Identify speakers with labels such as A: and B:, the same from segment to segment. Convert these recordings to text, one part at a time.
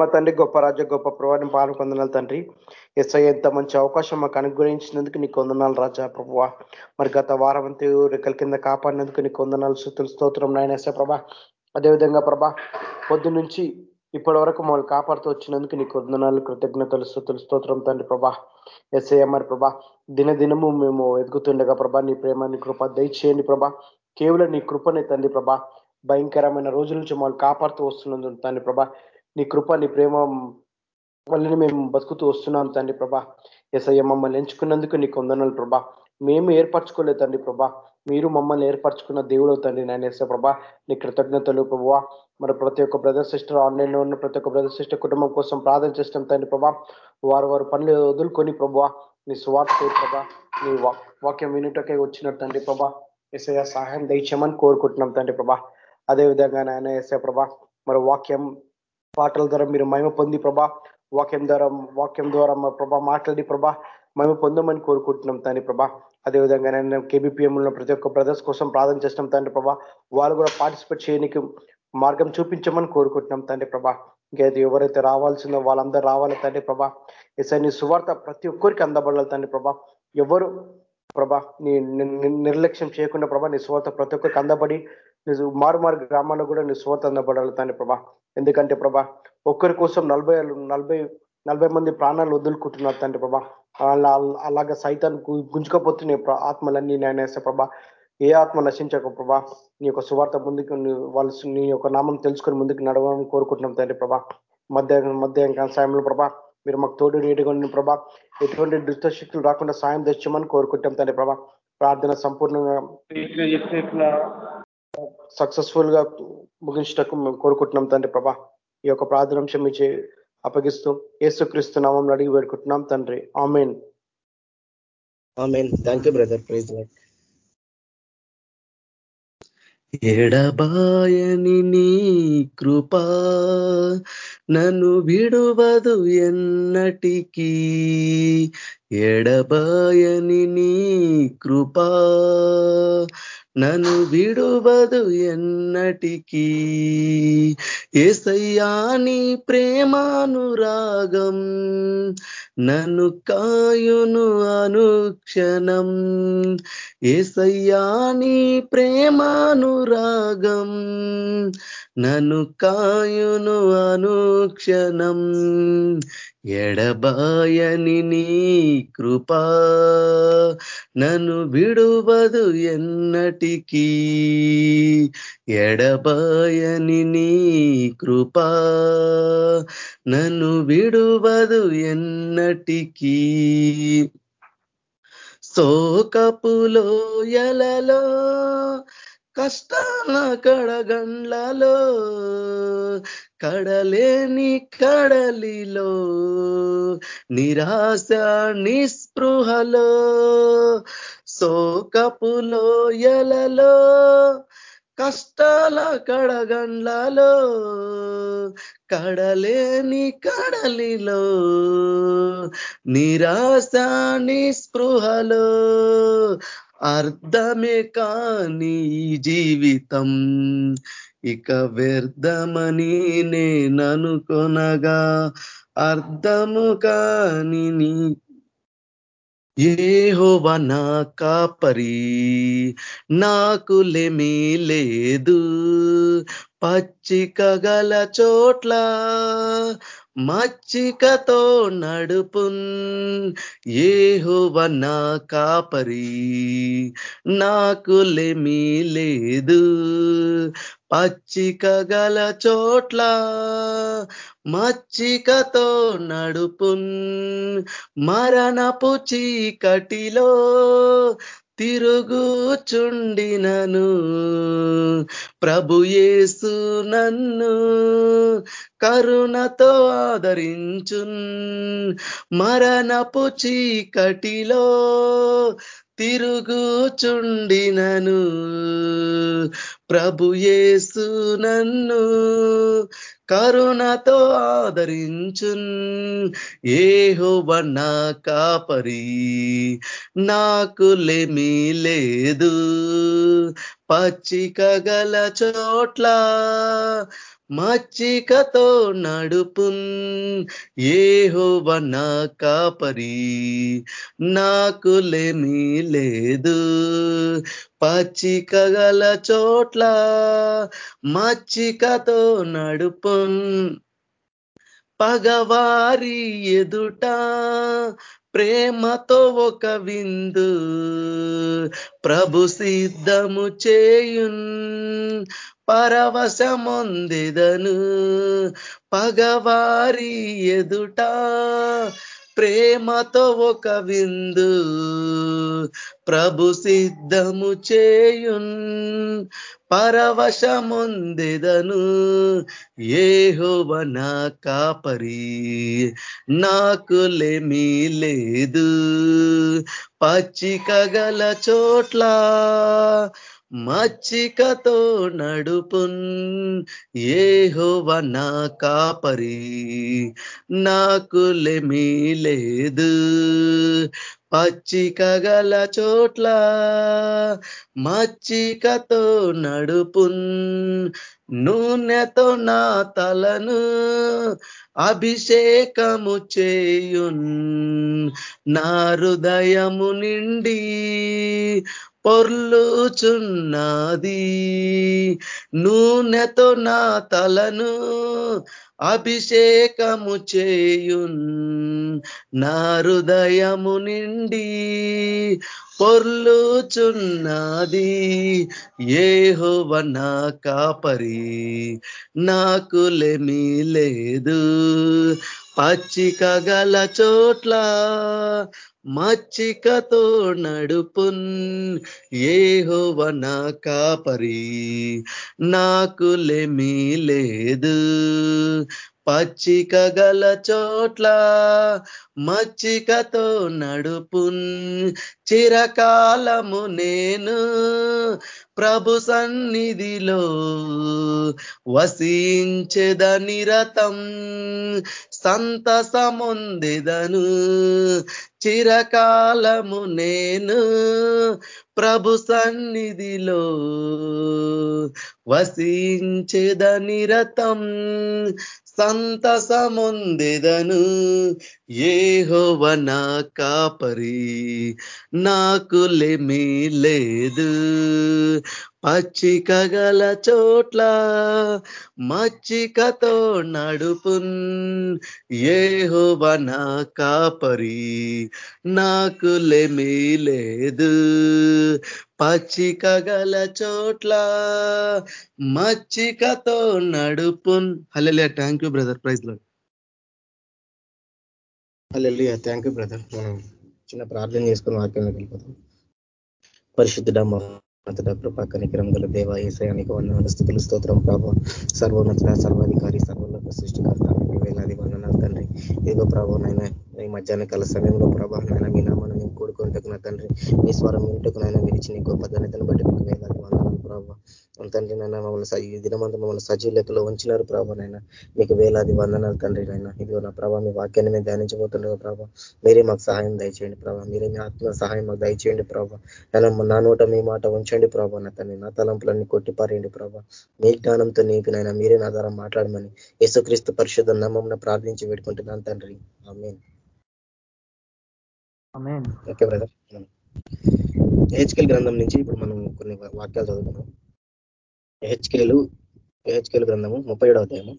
A: మా తండ్రి గొప్ప రాజ్య గొప్ప ప్రభావం పాలు కొందనాలు తండ్రి. ఎస్ఐ ఎంత మంచి అవకాశం మాకు అనుగ్రహించినందుకు నీకు వందనాలు రాజా ప్రభా మరి గత వారం అంతా రెక్కల కింద కాపాడినందుకు నీకు వందనాలు శుతులు స్తోత్రం నాయన ఎస్ఐ ప్రభా. అదేవిధంగా ప్రభా పొద్దు నుంచి ఇప్పటి వరకు మమ్మల్ని కాపాడుతూ వచ్చినందుకు నీకు వందనాలు కృతజ్ఞతలు స్థుతులు స్తోత్రం తండ్రి ప్రభా. ఎస్ఐ మరి ప్రభా దినదినము మేము ఎదుగుతుండగా ప్రభా నీ ప్రేమ నీ కృప దయచేయండి ప్రభా. కేవలం నీ కృపనే తండ్రి ప్రభా. భయంకరమైన రోజుల నుంచి మమ్మల్ని కాపాడుతూ వస్తున్నందుకు తండ్రి ప్రభా. నీ కృప నీ ప్రేమ వల్లని మేము బతుకుతూ వస్తున్నాం తండ్రి ప్రభా. ఎస్ఐ మమ్మల్ని ఎంచుకున్నందుకు నీకు వందనాలు ప్రభా. మేము ఏర్పరచుకోలేదు తండ్రి ప్రభా. మీరు మమ్మల్ని ఏర్పరచుకున్న దేవుడు తండ్రి నేను ఎస్ఐ ప్రభా. నీ కృతజ్ఞతలు ప్రభా మరి ప్రతి ఒక్క బ్రదర్ సిస్టర్ ఆన్లైన్లో ఉన్న ప్రతి ఒక్క బ్రదర్ సిస్టర్ కుటుంబం కోసం ప్రార్థన చేస్తాం తండ్రి ప్రభా. వారు వారు పనులు వదులుకొని ప్రభా నీ స్వార్థ ప్రభా నీ వాక్యం వినుటకే వచ్చినట్టు తండ్రి ప్రభా. ఎస్ఐ సహాయం దయచేయమని కోరుకుంటున్నాం తండ్రి ప్రభా. అదేవిధంగా నాయన ఎస్ఐ ప్రభా మరి వాక్యం పాటల ద్వారా మీరు మహిమ పొంది ప్రభా వాక్యం ద్వారా వాక్యం ద్వారా మా ప్రభా మాట్లాడి ప్రభా మేము పొందమని కోరుకుంటున్నాం తండ్రి ప్రభా. అదేవిధంగా నేను కేబిపిఎంలో ప్రతి ఒక్క బ్రదర్స్ కోసం ప్రార్థన చేస్తున్నాం తండ్రి ప్రభా. వాళ్ళు కూడా పార్టిసిపేట్ చేయడానికి మార్గం చూపించమని కోరుకుంటున్నాం తండ్రి ప్రభా. ఇంకైతే ఎవరైతే రావాల్సిందో వాళ్ళందరూ రావాలి తండ్రి ప్రభా. ఎస్ఐ నీ సువార్త ప్రతి ఒక్కరికి అందబడాలి తండ్రి ప్రభా. ఎవరు ప్రభా నీ నిర్లక్ష్యం చేయకుండా ప్రభా నీ సువార్త ప్రతి ఒక్కరికి అందబడి నువ్వు మారుమారు గ్రామాల్లో కూడా నువ్వు సువార్త అందబడాలి తండ్రి ప్రభా. ఎందుకంటే ప్రభా ఒక్కరి కోసం నలభై నలభై నలభై మంది ప్రాణాలు వదులుకుంటున్నారు తండ్రి ప్రభా. అలాగా సైతాన్ని గుంజుకపోతున్నాయి ఆత్మలన్నీ నేను ప్రభా ఏ ఆత్మ నశించక ప్రభా. నీ యొక్క సువార్త ముందుకు వాళ్ళు నీ యొక్క నామం తెలుసుకొని ముందుకు నడవాలని కోరుకుంటున్నాం తండ్రి ప్రభా. మధ్య మధ్య సాయంలో ప్రభా మీరు మాకు తోడు నీటిగా ప్రభా. ఎటువంటి దుష్ట శక్తులు రాకుండా సాయం తెచ్చామని కోరుకుంటాం తండ్రి ప్రభా. ప్రార్థన సంపూర్ణంగా సక్సెస్ఫుల్గా ముగించటకు మేము కోరుకుంటున్నాం తండ్రి ప్రభా. ఈ యొక్క ప్రార్థనాంశం ఇచ్చే అప్పగిస్తూ ఏసుక్రీస్తు నామం అడిగి పెడుకుంటున్నాం తండ్రి. Amen.
B: Amen. Thank you brother. Praise ఎడబాయని నీ కృపా నన్ను విడువదు ఎన్నటికీ. ఎడబాయని నీ కృపా నన్ను విడువదు ఎన్నటికీ. ఏసయ్యా నీ ప్రేమానురాగం నన్ను కాయును అనుక్షణం. ఏసయ్యాని ప్రేమానురాగం. నన్ను కాయును అనుక్షణం. ఎడబాయని నీ కృపా. నన్ను విడువదు ఎన్నటికీ. ఎడబాయని నీ కృపా. నన్ను విడువదు ఎన్నటికీ. సోకపులో ఎలలో కష్టాల కడగండ్లలో కడలేని కడలిలో నిరాశ నిస్పృహలో శోకపులో ఎలలో కష్టాల కడగండ్లలో కడలేని కడలిలో నిరాశ నిస్పృహలో అర్థమే కాని జీవితం ఇక వ్యర్థమని నేననుకొనగా అర్థము కాని నీ ఏహోవా నా కాపరి నాకు లేమీ లేదు. పచ్చిక గల చోట్ల మచ్చికతో నడుపున్ ఏహోవ నా కాపరి నాకు లేమీ లేదు. పచ్చిక గల చోట్ల మచ్చికతో నడుపున్ మరణపు చీకటిలో తిరుగుచుండినను. ప్రభుయేసు నన్ను కరుణతో ఆదరించున్ మరణపు చీకటిలో తిరుగుచుండినను. ప్రభుయేసు నన్ను కరుణతో ఆదరించున్. ఏహోవ నా కాపరి నాకు లేమీ లేదు. పచ్చిక గల చోట్ల మచ్చికతో నడుపున్ ఏహోవ నా కాపరి. నాకు లేమి లేదు. పచ్చిక గల చోట్ల మచ్చికతో నడుపున్ పగవారి ఎదుట ప్రేమతో ఒక విందు. ప్రభు సిద్ధము చేయున్. పరవశమొందెదను. పగవారి ఎదుట ప్రేమతో ఒక విందు ప్రభు సిద్ధము చేయున్. పరవశముందెదను ఏహోవ నా కాపరి నాకు లేమి లేదు. పచ్చిక గల చోట్ల మచ్చికతో నడుపున్ ఏహోవ నా కాపరి నాకు లేదు పచ్చిక గల చోట్ల మచ్చికతో నడుపున్. నూనెతో నా తలను అభిషేకము చేయున్. నా హృదయము నిండి పొర్లుచున్నది. నూనెతో నా తలను అభిషేకము చేయున్. నా హృదయము నిండి పొర్లుచున్నది. ఏహోవ నా కాపరి నాకు లేదు. పచ్చిక గల చోట్ల మచ్చికతో నడుపున్ ఏహోవ నా కాపరి. నాకు లెమి లేదు. పచ్చిక గల చోట్ల మచ్చికతో నడుపున్ చిరకాలము నేను ప్రభు సన్నిధిలో వసించెద నిరతం సంతసముందిదను. చిరకాలము నేను ప్రభు సన్నిధిలో వసించెద నిరతం సంతసముందెదను. ఏహోవ నా కాపరి నాకు లేమీ లేదు. పచ్చిక గల చోట్ల మచ్చికతో నడుపున్. ఏహోవ నా కాపరి నాకు లేదు. పచ్చిక గల చోట్ల మచ్చికతో నడుపున్. హలే థ్యాంక్ యూ బ్రదర్ ప్రైజ్లో
C: హల్లెలూయ థ్యాంక్ యూ బ్రదర్ మనం చిన్న ప్రార్థన చేసుకుని వాక్యంలోకి వెళ్ళిపోతాం పరిశుద్ధుడ అంతట కృపా కనికరం గల దేవ ఏసయానికి వందనాలు స్థితులు స్తోత్రం ప్రభావ సర్వోన్నత సర్వాధికారి సర్వోన్నత సృష్టికర్త వేలాది వందనాలు తండ్రి. ఇదిగో ప్రభావ నాయన ఈ మధ్యాహ్న కాల సమయంలో ప్రభా నాయన మీ నామాన్ని మేము నా తండ్రి మీ స్వరం ఇంటకు నాయన మీరు ఇచ్చిన గొప్ప ధనతను బట్టి మీకు వేలాది వందనాలు ప్రభావ తండ్రి నాయన మమ్మల్ని ఈ దినమంతా మమ్మల్ని సజీవ లెక్కలో ఉంచినారు ప్రభా నాయన. మీకు వేలాది వందనాలు తండ్రి నాయన. ఇదిగో నా ప్రభావ మీ వాక్యాన్ని మేము ధ్యానించబోతుండగా ప్రభావ మీరే మాకు సహాయం దయచేయండి ప్రభావ మీరే మీ ఆత్మ సహాయం మాకు దయచేయండి ప్రభావ నా నోట మీ మాట ఉంచండి ప్రభావ నా తండ్రి. నా తలంపులన్నీ కొట్టిపారేయండి ప్రభావ మీ జ్ఞానంతో నింపినైనా మీరే నా ద్వారా మాట్లాడమని యేసుక్రీస్తు పరిశుద్ధ నామం ప్రార్థించి పెట్టుకుంటున్నాను తండ్రి. ఆమె ఓకే బ్రదర్ హెచ్కేల్ గ్రంథం నుంచి ఇప్పుడు మనం కొన్ని వాక్యాలు చదువుకున్నాం హెచ్కేలు హెచ్కేలు గ్రంథము ముప్పై ఏడవ అధ్యాయము.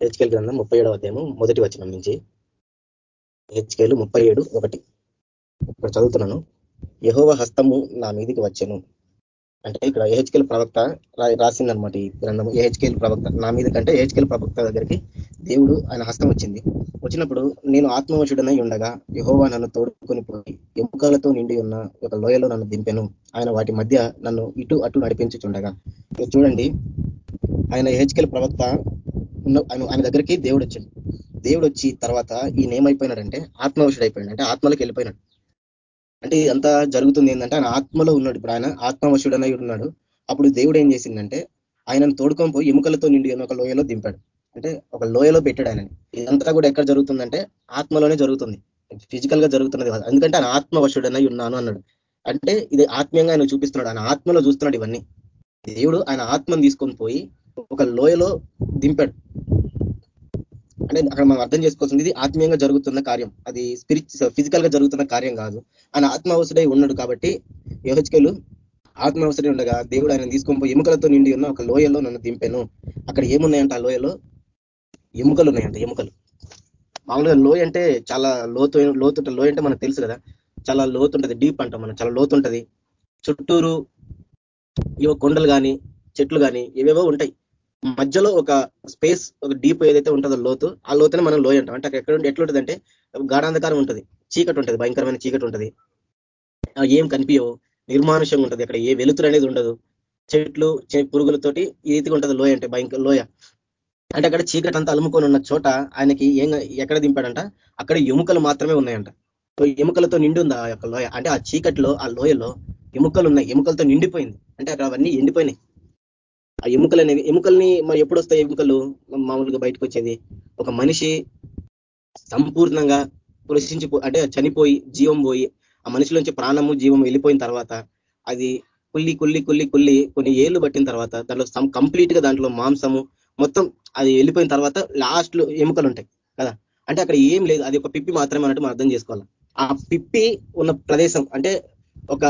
C: హెచ్కేల్ గ్రంథం ముప్పై ఏడవ అధ్యాయము మొదటి వచనం నుంచి. హెచ్కేలు ముప్పై ఏడు ఒకటి. ఇక్కడ చదువుతున్నాను. యహోవ హస్తము నా మీదికి వచ్చాను. అంటే ఇక్కడ ఏహెచ్కేల్ ప్రవక్త రాసిందనమాట ఈ గ్రంథం ఏహెచ్కేల్ ప్రవక్త. నా మీద కంటే ఏహెచ్కేల్ ప్రవక్త దగ్గరికి దేవుడు ఆయన హస్తం వచ్చింది. వచ్చినప్పుడు నేను ఆత్మవశుడనై ఉండగా యహోవా నన్ను తోడుకొని పోయి ఎముకలతో నిండి ఉన్న ఒక లోయలో నన్ను దింపెను. ఆయన వాటి మధ్య నన్ను ఇటు అటు నడిపించుచుండగా. చూడండి ఆయన ఏహెచ్కేల్ ప్రవక్త ఆయన ఆయన దగ్గరికి దేవుడు వచ్చింది దేవుడు వచ్చి తర్వాత ఈయన ఏమైపోయినాడంటే ఆత్మవశుడైపోయాడు అంటే ఆత్మలకు వెళ్ళిపోయినాడు. అంటే అంతా జరుగుతుంది ఏంటంటే ఆయన ఆత్మలో ఉన్నాడు ఇప్పుడు. ఆయన ఆత్మవశుడనై ఉన్నాడు. అప్పుడు దేవుడు ఏం చేసిందంటే ఆయనను తోడుకొని పోయి ఎముకలతో నిండి ఒక లోయలో దింపాడు. అంటే ఒక లోయలో పెట్టాడు ఆయన ఇదంతా కూడా ఎక్కడ జరుగుతుందంటే ఆత్మలోనే జరుగుతుంది. ఫిజికల్గా జరుగుతున్నది కాదు. ఎందుకంటే ఆయన ఆత్మవశుడనై ఉన్నాను అన్నాడు. అంటే ఇది ఆత్మీయంగా ఆయన చూపిస్తున్నాడు. ఆయన ఆత్మలో చూస్తున్నాడు ఇవన్నీ. దేవుడు ఆయన ఆత్మను తీసుకొని పోయి ఒక లోయలో దింపాడు. అంటే అక్కడ మనం అర్థం చేసుకోవాల్సింది ఇది ఆత్మీయంగా జరుగుతున్న కార్యం. అది స్పిరిట్ ఫిజికల్గా జరుగుతున్న కార్యం కాదు. ఆయన ఆత్మావసుడై ఉన్నాడు కాబట్టి యోహెచ్కెలు ఆత్మావసుడై ఉండగా దేవుడు ఆయన తీసుకొని పోయి ఎముకలతో నిండి ఉన్న ఒక లోయలో నన్ను దింపాను. అక్కడ ఏమున్నాయంట ఆ లోయలో? ఎముకలు ఉన్నాయంట ఎముకలు. మామూలుగా లోయ అంటే చాలా లోతు లోతు లోయ అంటే మనకు తెలుసు కదా. చాలా లోతుంటది డీప్ అంటాం మనం. చాలా లోతుంటది చుట్టూరు ఏవో కొండలు కానీ చెట్లు కానీ ఏవేవో ఉంటాయి. మధ్యలో ఒక స్పేస్ ఒక డీప్ ఏదైతే ఉంటుందో లోతు ఆ లోతునే మనం లోయ అంటాం. అంటే అక్కడ ఎక్కడ ఎట్లుంటుంది అంటే గాఢాంధకారం ఉంటుంది. చీకటి ఉంటుంది భయంకరమైన చీకటి ఉంటుంది. ఏం కనిపించవు నిర్మానుషంగా ఉంటుంది అక్కడ. ఏ వెలుతురు అనేది ఉండదు. చెట్లు పురుగులతోటి ఈ రీతిగా ఉంటుంది లోయ అంటే భయంకర లోయ. అంటే అక్కడ చీకటి అంతా అలుముకొని ఉన్న చోట ఆయనకి ఏం ఎక్కడ దింపాడంట? అక్కడ ఎముకలు మాత్రమే ఉన్నాయంట. ఎముకలతో నిండి ఉంది ఆ యొక్క లోయ? అంటే ఆ చీకటిలో ఆ లోయలో ఎముకలు ఉన్నాయి. ఎముకలతో నిండిపోయింది. అంటే అక్కడ అవన్నీ ఎండిపోయినాయి. ఆ ఎముకలు అనేవి ఎముకల్ని మరి ఎప్పుడు వస్తాయి ఎముకలు? మామూలుగా బయటకు వచ్చేది ఒక మనిషి సంపూర్ణంగా పురుషించి అంటే చనిపోయి జీవం పోయి ఆ మనిషిలోంచి ప్రాణము జీవం వెళ్ళిపోయిన తర్వాత అది కుల్లి కుల్లి కుల్లి కుల్లి కొన్ని ఏళ్ళు పట్టిన తర్వాత దాంట్లో కంప్లీట్గా దాంట్లో మాంసము మొత్తం అది వెళ్ళిపోయిన తర్వాత లాస్ట్లో ఎముకలు ఉంటాయి కదా? అంటే అక్కడ ఏం లేదు. అది ఒక పిప్పి మాత్రమే అన్నట్టు మనం అర్థం చేసుకోవాలి. ఆ పిప్పి ఉన్న ప్రదేశం అంటే ఒక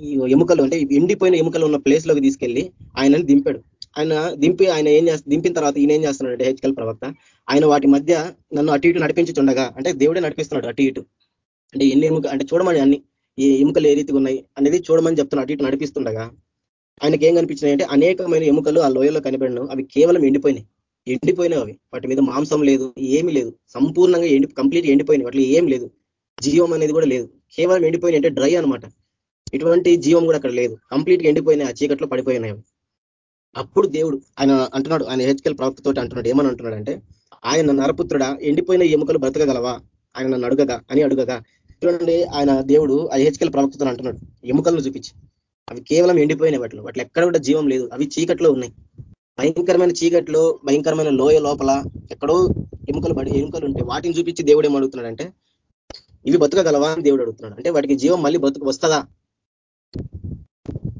C: ఈ ఎముకలు అంటే ఎండిపోయిన ఎముకలు ఉన్న ప్లేస్లోకి తీసుకెళ్ళి ఆయనని దింపాడు. ఆయన దింపి ఆయన ఏం చేస్తా దింపిన తర్వాత ఈయన ఏం చేస్తున్నాడు హెచ్కల్ ప్రవక్త ఆయన వాటి మధ్య నన్ను అటు ఇటు నడిపించుండగా అంటే దేవుడే నడిపిస్తున్నాడు అటు ఇటు. అంటే ఎన్ని ఎముక అంటే చూడమని అన్ని ఈ ఎముకలు ఏ రీతిగా ఉన్నాయి అనేది చూడమని చెప్తున్నాడు అటు ఇటు నడిపిస్తుండగా ఆయనకి ఏం కనిపించినాయంటే అనేకమైన ఎముకలు ఆ లోయలో కనిపడిన అవి కేవలం ఎండిపోయినాయి. ఎండిపోయినాయి అవి. వాటి మీద మాంసం లేదు ఏమీ లేదు. సంపూర్ణంగా ఎండి కంప్లీట్ ఎండిపోయినాయి. వాటిలో ఏం లేదు. జీవం అనేది కూడా లేదు. కేవలం ఎండిపోయినాయి అంటే డ్రై అనమాట ఇటువంటి జీవం కూడా అక్కడ లేదు. కంప్లీట్గా ఎండిపోయినాయి ఆ చీకట్లో పడిపోయినాయి అప్పుడు దేవుడు ఆయన అంటున్నాడు ఆయన హెచ్కెల్ ప్రవక్తతో అంటున్నాడు ఏమని అంటున్నాడు అంటే ఆయన నరపుత్రుడా ఎండిపోయిన ఎముకలు బ్రతకగలవా? ఆయన నన్ను అడుగగా అని అడుగగా చూడండి ఆయన దేవుడు ఆ హెచ్కెల్ ప్రవక్తతో అంటున్నాడు ఎముకలను చూపించి. అవి కేవలం ఎండిపోయినాయి వాటిలో. వాటిలో ఎక్కడ కూడా జీవం లేదు. అవి చీకట్లో ఉన్నాయి. భయంకరమైన చీకట్లో భయంకరమైన లోయ లోపల ఎక్కడో ఎముకలు పడి ఎముకలు ఉంటాయి వాటిని చూపించి దేవుడు ఏం అంటే ఇవి బతుకగలవా? అని దేవుడు అడుగుతున్నాడు. అంటే వాటికి జీవం మళ్ళీ బతుకు వస్తుందా?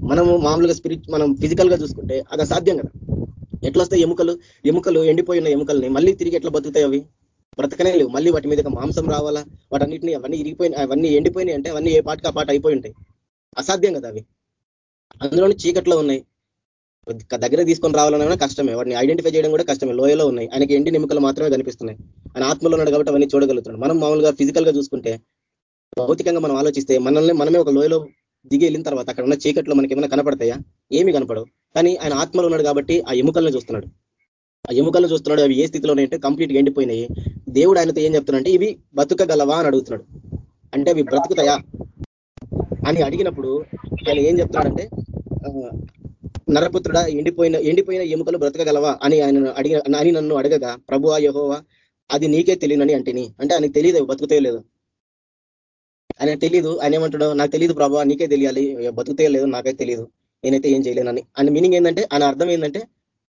C: మనము మామూలుగా స్పిరిట్ మనం ఫిజికల్గా చూసుకుంటే అది అసాధ్యం కదా. ఎట్లా వస్తాయి ఎముకలు? ఎముకలు ఎండిపోయిన ఎముకల్ని మళ్ళీ తిరిగి ఎట్లా బతుకుతాయి అవి? బ్రతకనే లేవు. మళ్ళీ వాటి మీద మాంసం రావాలా? వాటన్నిటిని అవన్నీ ఇరిగిపోయినాయి అవన్నీ ఎండిపోయినాయి అంటే అవన్నీ ఏ పాటికి ఆ పాట అయిపోయి ఉంటాయి. అసాధ్యం కదా అవి. అందులోని చీకట్లో ఉన్నాయి. దగ్గర తీసుకొని రావాలన్నా కష్టమే. వాటిని ఐడెంటిఫై చేయడం కూడా కష్టమే. లోయలో ఉన్నాయి. ఆయనకి ఎండి ఎముకలు మాత్రమే కనిపిస్తున్నాయి. ఆయన ఆత్మలో ఉన్నాడు కాబట్టి అవన్నీ చూడగలుగుతున్నాడు. మనం మామూలుగా ఫిజికల్గా చూసుకుంటే భౌతికంగా మనం ఆలోచిస్తే మనల్ని మనమే ఒక లోయలో దిగి వెళ్ళిన తర్వాత అక్కడ ఉన్న చీకట్లో మనకి ఏమైనా కనపడతాయా? ఏమి కనపడవు. కానీ ఆయన ఆత్మలో ఉన్నాడు కాబట్టి ఆ ఎముకలను చూస్తున్నాడు. ఆ ఎముకలను చూస్తున్నాడు అవి ఏ స్థితిలో ఉన్నాయంటే కంప్లీట్గా ఎండిపోయినాయి. దేవుడు ఆయనతో ఏం చెప్తున్నాడంటే ఇవి బతుకగలవా? అని అడుగుతున్నాడు. అంటే అవి బ్రతుకుతాయా? అని అడిగినప్పుడు ఆయన ఏం చెప్తున్నాడంటే నరపుత్రుడా ఎండిపోయిన ఎండిపోయిన ఎముకలు బ్రతకగలవా? అని ఆయన అడిగిన అని నన్ను అడగగా ప్రభు యహోవా అది నీకే తెలియనని అంటేని. అంటే ఆయనకు తెలియదు బతుకుతాయో లేదు. ఆయన తెలియదు ఆయన ఏమంటాడు నాకు తెలియదు ప్రభావ నీకే తెలియాలి. బతుకుతే లేదు నాకైతే తెలియదు నేనైతే ఏం చేయలేనని ఆయన మీనింగ్ ఏంటంటే ఆయన అర్థం ఏంటంటే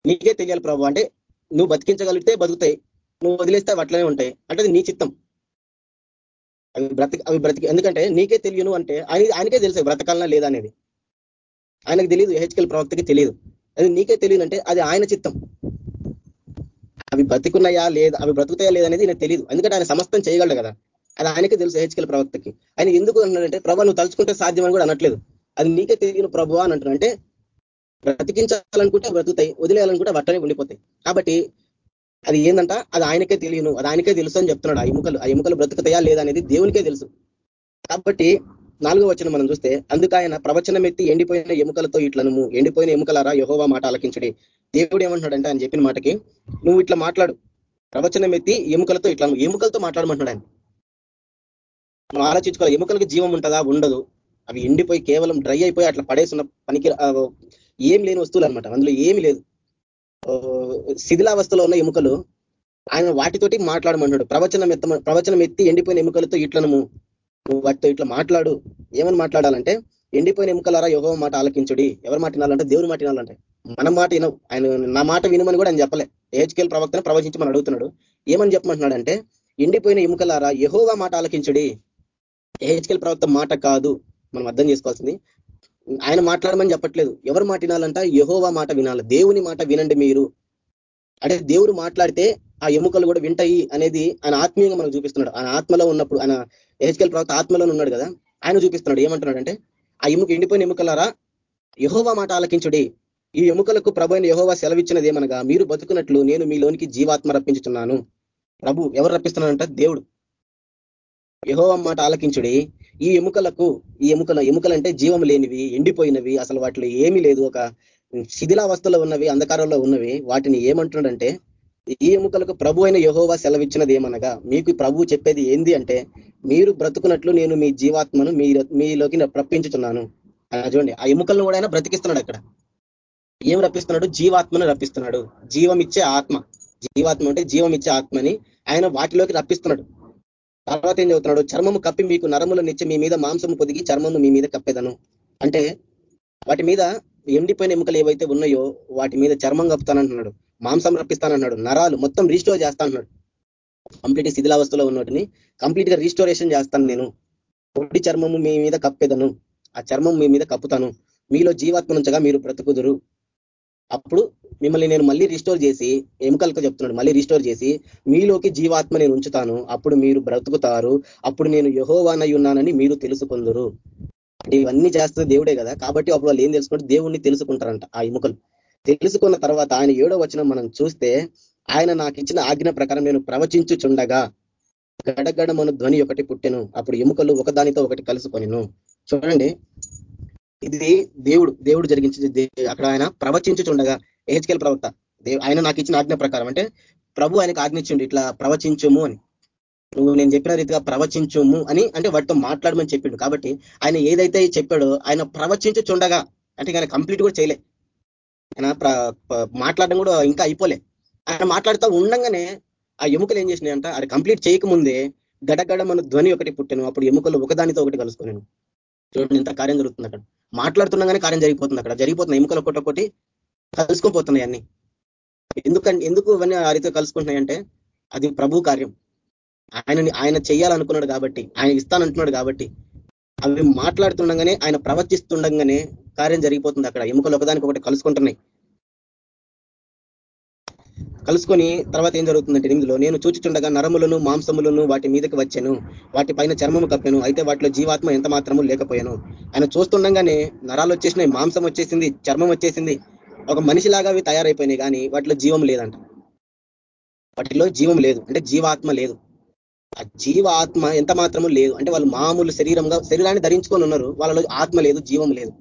C: నీకే తెలియాలి ప్రభావ అంటే నువ్వు బతికించగలిగితే బతుకుతాయి. నువ్వు వదిలేస్తే అట్లనే ఉంటాయి. అంటే నీ చిత్తం. అవి బ్రతికి అవి బ్రతికి ఎందుకంటే నీకే తెలియను అంటే ఆయన ఆయనకే తెలుసు బ్రతకాలనా లేదా అనేది. ఆయనకు తెలియదు హెచ్కల్ ప్రవక్తకి తెలియదు అది నీకే తెలియదు అంటే అది ఆయన చిత్తం. అవి బ్రతికున్నాయా లేదా అవి బ్రతుకుతాయా లేదనేది నాకు తెలియదు ఎందుకంటే ఆయన సమస్తం చేయగలడు కదా. అది ఆయనకే తెలుసు హెచ్కెల్ ప్రవక్తకి. ఆయన ఎందుకు అన్నాడంటే ప్రభా నువ్వు తలుచుకుంటే సాధ్యమని కూడా అనట్లేదు. అది నీకే తెలియను ప్రభు అని అంటున్నా అంటే బ్రతికించాలనుకుంటే బ్రతుకుతాయి వదిలేయాలనుకుంటే వట్టనే ఉండిపోతాయి. కాబట్టి అది ఏంటంట అది ఆయనకే తెలియను అది ఆయనకే తెలుసు అని చెప్తున్నాడు ఆ ఎముకలు. ఆ ఎముకలు బ్రతుకుతాయా లేదా అనేది దేవునికే తెలుసు. కాబట్టి నాలుగో వచ్చిన మనం చూస్తే అందుకు ఆయన ప్రవచనం ఎత్తి ఎండిపోయిన ఎముకలతో ఇట్లను ఎండిపోయిన ఎముకలారా యహోవా మాట ఆలకించడి. దేవుడు ఏమంటున్నాడంటే ఆయన చెప్పిన మాటకి నువ్వు ఇట్లా మాట్లాడు ప్రవచనం ఎత్తి ఎముకలతో ఇట్లా ఎముకలతో మాట్లాడమంటున్నాడు ఆయన. మనం ఆలోచించుకోవాలి. ఎముకలకి జీవం ఉంటుందా? ఉండదు. అవి ఎండిపోయి కేవలం డ్రై అయిపోయి అట్లా పడేసిన పనికి ఏం లేని వస్తువులు అనమాట అందులో ఏమి లేదు. శిథిలావస్థలో ఉన్న ఎముకలు ఆయన వాటితోటి మాట్లాడమన్నాడు ప్రవచనం ఎత్త ప్రవచనం ఎత్తి ఎండిపోయిన ఎముకలతో ఇట్లనము. నువ్వు వాటితో ఇట్లా మాట్లాడు. ఏమని మాట్లాడాలంటే ఎండిపోయిన ఎముకలారా యోగ మాట ఆలకించుడి. ఎవరు మాట వినాలంటే దేవుని మాట వినాలంటే. మన మాట వినవు ఆయన నా మాట వినమని కూడా ఆయన చెప్పలే. ఏహెచ్కేల్ ప్రవక్తను ప్రవచించి అడుగుతున్నాడు. ఏమని చెప్పమంటున్నాడు అంటే ఎండిపోయిన ఎముకలారా యహోగా మాట ఆలకించుడి. హెచ్కెల్ ప్రవక్త మాట కాదు. మనం అర్థం చేసుకోవాల్సింది ఆయన మాట్లాడమని చెప్పట్లేదు. ఎవరు మాట వినాలంట? యహోవా మాట వినాలి. దేవుని మాట వినండి మీరు. అంటే దేవుడు మాట్లాడితే ఆ ఎముకలు కూడా వింటాయి అనేది ఆయన ఆత్మీయంగా మనకు చూపిస్తున్నాడు. ఆయన ఆత్మలో ఉన్నప్పుడు ఆయన హెచ్కెల్ ప్రవక్త ఆత్మలో ఉన్నాడు కదా ఆయన చూపిస్తున్నాడు. ఏమంటున్నాడు అంటే ఆ ఎముక ఎండిపోయిన ఎముకలారా? యహోవా మాట ఆలకించుడి. ఈ ఎముకలకు ప్రభు అయిన యహోవా సెలవిచ్చినది ఏమనగా మీరు బతుకున్నట్లు నేను మీలోనికి జీవాత్మ రప్పించుతున్నాను ప్రభు ఎవరు రప్పిస్తున్నాడంట? దేవుడు. యహో మాట ఆలకించుడి. ఈ ఎముకలకు ఈ ఎముకల ఎముకలంటే జీవం లేనివి ఎండిపోయినవి అసలు వాటిలో ఏమీ లేదు. ఒక శిథిలావస్థలో ఉన్నవి అంధకారంలో ఉన్నవి. వాటిని ఏమంటున్నాడంటే ఈ ఎముకలకు ప్రభు అయిన యహోవా సెలవిచ్చినది ఏమనగా మీకు ప్రభు చెప్పేది ఏంది అంటే మీరు బ్రతుకున్నట్లు నేను మీ జీవాత్మను మీ మీలోకి రప్పించుతున్నాను చూడండి ఆ ఎముకలను కూడా ఆయన బ్రతికిస్తున్నాడు అక్కడ. ఏం రప్పిస్తున్నాడు? జీవాత్మను రప్పిస్తున్నాడు. జీవం ఇచ్చే ఆత్మ. జీవాత్మ అంటే జీవం ఇచ్చే ఆత్మని ఆయన వాటిలోకి రప్పిస్తున్నాడు. తర్వాత ఏం చదువుతున్నాడు? చర్మము కప్పి మీకు నరములనిచ్చి మీ మీద మాంసము పొదిగి చర్మము మీ మీద కప్పేదను. అంటే వాటి మీద ఎండిపోయిన ఎముకలు ఏవైతే ఉన్నాయో వాటి మీద చర్మం కప్పుతానంటున్నాడు. మాంసం రప్పిస్తానన్నాడు నరాలు మొత్తం రీస్టోర్ చేస్తానన్నాడు కంప్లీట్ శిథిలావస్థలో ఉన్నటిని కంప్లీట్గా రీస్టోరేషన్ చేస్తాను నేను. పొడి చర్మము మీ మీద కప్పేదను. ఆ చర్మం మీ మీద కప్పుతాను. మీలో జీవాత్మ నుంచగా మీరు బ్రతుకుదురు. అప్పుడు మిమ్మల్ని నేను మళ్ళీ రిస్టోర్ చేసి ఎముకలకు చెప్తున్నాడు మళ్ళీ రిస్టోర్ చేసి మీలోకి జీవాత్మ నేను ఉంచుతాను అప్పుడు మీరు బ్రతుకుతారు అప్పుడు నేను యహోవానై ఉన్నానని మీరు తెలుసుకుందరు. ఇవన్నీ చేస్తుంది దేవుడే కదా కాబట్టి అప్పుడు వాళ్ళు ఏం తెలుసుకుంటే దేవుణ్ణి తెలుసుకుంటారంట ఆ ఎముకలు. తెలుసుకున్న తర్వాత ఆయన ఏడో వచ్చిన మనం చూస్తే ఆయన నాకు ఇచ్చిన ఆజ్ఞ ప్రకారం నేను ప్రవచించుచుండగా గడగడ ధ్వని ఒకటి పుట్టెను అప్పుడు ఎముకలు ఒకదానితో ఒకటి కలుసుకొనిను. చూడండి ఇది దేవుడు దేవుడు జరిగించింది. అక్కడ ఆయన ప్రవచించుచుండగా ఏహెచ్కెల్ ప్రవక్త ఆయన నాకు ఇచ్చిన ఆజ్ఞ ప్రకారం అంటే ప్రభు ఆయనకు ఆజ్ఞించిండు ఇట్లా ప్రవచించము అని. నువ్వు నేను చెప్పిన రీతిగా ప్రవచించుము అని అంటే వాటితో మాట్లాడమని చెప్పిండు. కాబట్టి ఆయన ఏదైతే చెప్పాడో ఆయన ప్రవచించుచుండగా అంటే ఆయన కంప్లీట్ కూడా చేయలే. ఆయన మాట్లాడడం కూడా ఇంకా అయిపోలే. ఆయన మాట్లాడుతూ ఉండంగానే ఆ ఎముకలు ఏం చేసినాయంట అది కంప్లీట్ చేయకముందే గడగడ మన ధ్వని ఒకటి పుట్టాను అప్పుడు ఎముకలు ఒకదానితో ఒకటి కలుసుకున్నాను చూడండి ఇంత కార్యం జరుగుతుంది అక్కడ. మాట్లాడుతున్నాగానే కార్యం జరిగిపోతుంది అక్కడ. జరిగిపోతున్నాయి ఎముకలు ఒకటొకటి కలుసుకొని అన్ని. ఎందుకంటే ఎందుకు ఇవన్నీ ఆ రీతిలో కలుసుకుంటున్నాయంటే అది ప్రభు కార్యం. ఆయనని ఆయన చేయాలనుకున్నాడు కాబట్టి ఆయన ఇస్తానంటున్నాడు కాబట్టి అవి మాట్లాడుతుండగానే ఆయన ప్రవర్తిస్తుండగానే కార్యం జరిగిపోతుంది అక్కడ. ఎముకలు ఒకదానికి ఒకటి కలుసుకుంటున్నాయి. కలుసుకొని తర్వాత ఏం జరుగుతుందంటే ఎనిమిదిలో నేను చూచుచుండగా నరములను మాంసములను వాటి మీదకి వచ్చాను. వాటి పైన చర్మము కప్పాను. అయితే వాటిలో జీవాత్మ ఎంత మాత్రము లేకపోయాను. ఆయన చూస్తుండగానే నరాలు వచ్చేసినాయి మాంసం వచ్చేసింది చర్మం వచ్చేసింది. ఒక మనిషిలాగా అవి తయారైపోయినాయి కానీ వాటిలో జీవం లేదంట. వాటిలో జీవం లేదు. అంటే జీవాత్మ లేదు. ఆ జీవాత్మ ఎంత మాత్రము లేదు. అంటే వాళ్ళు మామూలు శరీరంగా శరీరాన్ని ధరించుకొని ఉన్నారు. వాళ్ళలో ఆత్మ లేదు జీవం లేదు.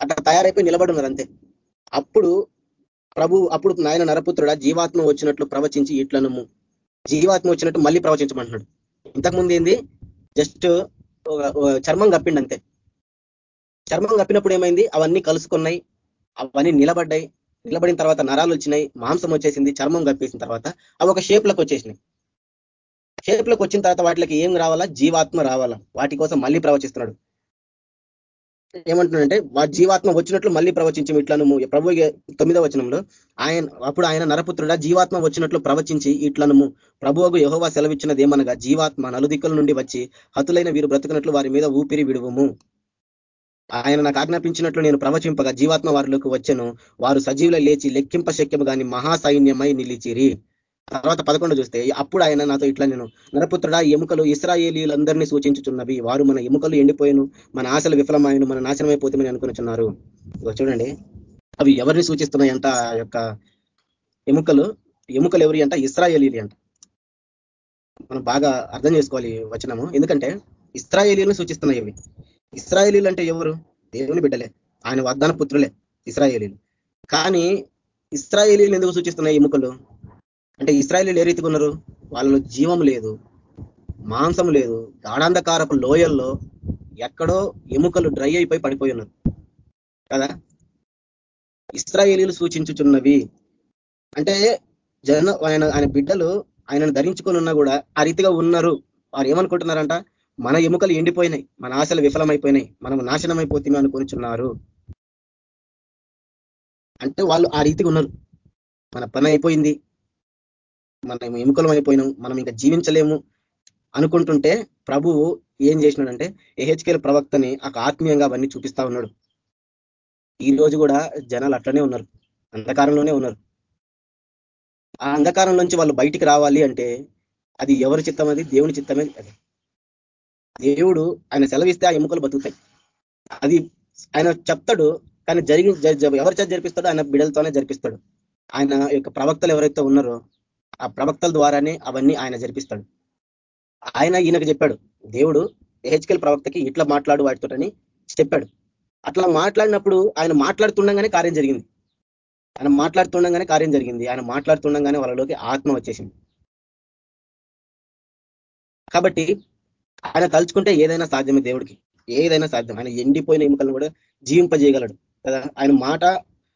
C: అట్లా తయారైపోయి నిలబడి ఉన్నారు అంతే. అప్పుడు ప్రభు అప్పుడు నాయన నరపుత్రుడా జీవాత్మ వచ్చినట్లు ప్రవచించి ఇట్లనము. జీవాత్మ వచ్చినట్టు మళ్ళీ ప్రవచించమంటున్నాడు. ఇంతకుముందు ఏంది? జస్ట్ చర్మం కప్పిండి అంతే. చర్మం కప్పినప్పుడు ఏమైంది? అవన్నీ కలుసుకున్నాయి అవన్నీ నిలబడ్డాయి. నిలబడిన తర్వాత నరాలు వచ్చినాయి మాంసం వచ్చేసింది చర్మం కప్పేసిన తర్వాత అవి ఒక షేప్లకు వచ్చేసినాయి. షేప్లకు వచ్చిన తర్వాత వాటికి ఏం రావాలా? జీవాత్మ రావాలా. వాటి కోసం మళ్ళీ ప్రవచిస్తున్నాడు. ఏమంటున్నాడంటే వాటి జీవాత్మ వచ్చినట్లు మళ్ళీ ప్రవచించి ఇట్లను ప్రభు తొమ్మిదో వచనంలో ఆయన అప్పుడు ఆయన నరపుత్రుడా జీవాత్మ వచ్చినట్లు ప్రవచించి ఇట్లను ప్రభువుకు యహోవా సెలవిచ్చినది ఏమనగా జీవాత్మ నలుదిక్కుల నుండి వచ్చి హతులైన వీరు బ్రతుకున్నట్లు వారి మీద ఊపిరి విడువము. ఆయన నాకు ఆజ్ఞాపించినట్లు నేను ప్రవచింపగా జీవాత్మ వారిలోకి వచ్చను. వారు సజీవుల లేచి లెక్కింప శక్యము కానీ మహాసైన్యమై నిలిచిరి. తర్వాత పదకొండు చూస్తే అప్పుడు ఆయన నాతో ఇట్లా నేను నరపుత్రుడా ఎముకలు ఇస్రాయేలీలందరినీ సూచించుచున్నవి వారు మన ఎముకలు ఎండిపోయిను మన ఆశలు విఫలమైన మన నాశనమైపోతామని అనుకునిచున్నారు. చూడండి. అవి ఎవరిని సూచిస్తున్నాయంట? ఆ యొక్క ఎముకలు ఎముకలు ఎవరి అంట? ఇస్రాయేలీలు అంట. మనం బాగా అర్థం చేసుకోవాలి వచనము. ఎందుకంటే ఇస్రాయేలీలను సూచిస్తున్నాయి ఇవి ఇస్రాయేలీలు అంటే ఎవరు? దేవుని బిడ్డలే. ఆయన వాగ్దాన పుత్రులే ఇస్రాయేలీలు. కానీ ఇస్రాయేలీలు ఎందుకు సూచిస్తున్నాయి ఎముకలు? అంటే ఇస్రాయలీలు ఏ రీతిగా ఉన్నారు? వాళ్ళలో జీవం లేదు మాంసం లేదు గాఢాంధకారపు లోయల్లో ఎక్కడో ఎముకలు డ్రై అయిపోయి పడిపోయి ఉన్నారు. కదా? ఇస్రాయేలీలు సూచించుచున్నవి. అంటే జన ఆయన ఆయన బిడ్డలు ఆయనను ధరించుకొని ఉన్నా కూడా ఆ రీతిగా ఉన్నారు. వారు ఏమనుకుంటున్నారంట? మన ఎముకలు ఎండిపోయినాయి మన ఆశలు విఫలమైపోయినాయి మనం నాశనం అయిపోతుంది అనుకుంటున్నారు అంటే వాళ్ళు ఆ రీతిగా ఉన్నారు. మన పని అయిపోయింది. మనం ఎముకలం అయిపోయినాం మనం ఇంకా జీవించలేము అనుకుంటుంటే ప్రభువు ఏం చేసినాడంటే ఏహెచ్కేల ప్రవక్తని ఆ ఆత్మీయంగా అవన్నీ చూపిస్తా ఉన్నాడు. ఈ రోజు కూడా జనాలు అట్లనే ఉన్నారు అంధకారంలోనే ఉన్నారు. ఆ అంధకారం నుంచి వాళ్ళు బయటికి రావాలి అంటే అది ఎవరి చిత్తం అది? దేవుని చిత్తమే అది. దేవుడు ఆయన సెలవిస్తే ఆ ఎముకలు బతుకుతాయి. అది ఆయన చెప్తాడు కానీ జరిగి ఎవరి చేత జరిపిస్తాడో ఆయన బిడలతోనే జరిపిస్తాడు. ఆయన యొక్క ప్రవక్తలు ఎవరైతే ఉన్నారో ఆ ప్రవక్తల ద్వారానే అవన్నీ ఆయన జరిపిస్తాడు. ఆయన ఈయనకు చెప్పాడు దేవుడు హెచ్కెల్ ప్రవక్తకి ఇట్లా మాట్లాడు వాటితోటని చెప్పాడు. అట్లా మాట్లాడినప్పుడు ఆయన మాట్లాడుతుండగానే కార్యం జరిగింది. ఆయన మాట్లాడుతుండగానే కార్యం జరిగింది. ఆయన మాట్లాడుతుండగానే వాళ్ళలోకి ఆత్మ వచ్చేసింది. కాబట్టి ఆయన తలుచుకుంటే ఏదైనా సాధ్యమే దేవుడికి. ఏదైనా సాధ్యం. ఆయన ఎండిపోయిన ఎముకలను కూడా జీవింపజేయగలడు. కదా? ఆయన మాట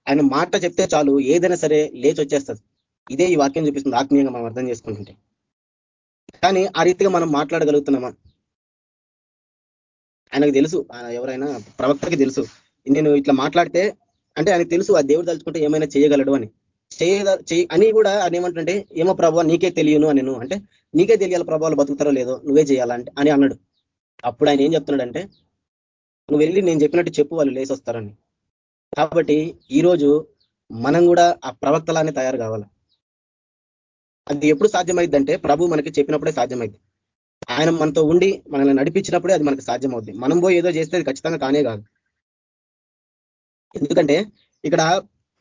C: ఆయన మాట చెప్తే చాలు. ఏదైనా సరే లేచి వచ్చేస్తుంది. ఇదే ఈ వాక్యం చూపిస్తుంది ఆత్మీయంగా మనం అర్థం చేసుకుంటుంటే. కానీ ఆ రీతిగా మనం మాట్లాడగలుగుతున్నామా? ఆయనకు తెలుసు. ఎవరైనా ప్రవక్తకి తెలుసు. నేను ఇట్లా మాట్లాడితే అంటే ఆయనకు తెలుసు ఆ దేవుడు తలుచుకుంటే ఏమైనా చేయగలడు అని. చేయ అని కూడా ఆయన ఏమంటుంటే ఏమో ప్రభావ నీకే తెలియను అని అంటే నీకే తెలియాలి ప్రభావాలు బతుకుతారో లేదో నువ్వే చేయాలంటే అని అన్నాడు. అప్పుడు ఆయన ఏం చెప్తున్నాడంటే నువ్వు వెళ్ళి నేను చెప్పినట్టు చెప్పు వాళ్ళు లేసి వస్తారని. కాబట్టి ఈరోజు మనం కూడా ఆ ప్రవక్తలానే తయారు కావాలి. అది ఎప్పుడు సాధ్యమైందంటే ప్రభు మనకి చెప్పినప్పుడే సాధ్యమైంది ఆయన మనతో ఉండి మనల్ని నడిపించినప్పుడే అది మనకు సాధ్యమవుద్ది. మనం పోయి ఏదో చేస్తే అది ఖచ్చితంగా కానే కాదు. ఎందుకంటే ఇక్కడ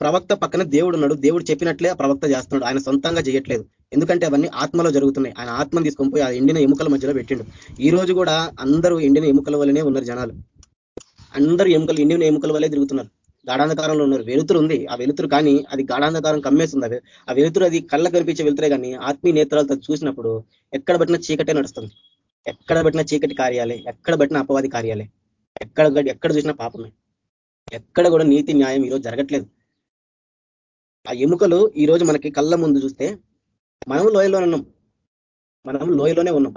C: ప్రవక్త పక్కన దేవుడు ఉన్నాడు. దేవుడు చెప్పినట్లే ప్రవక్త చేస్తున్నాడు. ఆయన సొంతంగా చేయట్లేదు. ఎందుకంటే అవన్నీ ఆత్మలో జరుగుతున్నాయి. ఆయన ఆత్మను తీసుకొని పోయి ఆ ఎండిన ఎముకల మధ్యలో పెట్టిండు. ఈ రోజు కూడా అందరూ ఎండిన ఎముకల వల్లనే ఉన్నారు జనాలు. అందరూ ఎముకలు ఎండిన ఎముకల వల్లే తిరుగుతున్నారు. గాఢాంధకారంలో ఉన్నారు వెలుతురు ఉంది. ఆ వెలుతురు కానీ అది గాఢాంధకారం కమ్మేస్తుంది. అది ఆ వెలుతురు అది కళ్ళ కనిపించే వెలుతురే కానీ ఆత్మీయ నేత్రాలతో చూసినప్పుడు ఎక్కడ పట్టిన చీకటే నడుస్తుంది. ఎక్కడ పట్టిన చీకటి కార్యాలే ఎక్కడ పట్టిన అపవాది కార్యాలే ఎక్కడ ఎక్కడ చూసినా పాపమే. ఎక్కడ కూడా నీతి న్యాయం ఈరోజు జరగట్లేదు. ఆ ఎముకలు ఈరోజు మనకి కళ్ళ ముందు చూస్తే మనం లోయలోనే ఉన్నాం. మనం లోయలోనే ఉన్నాం.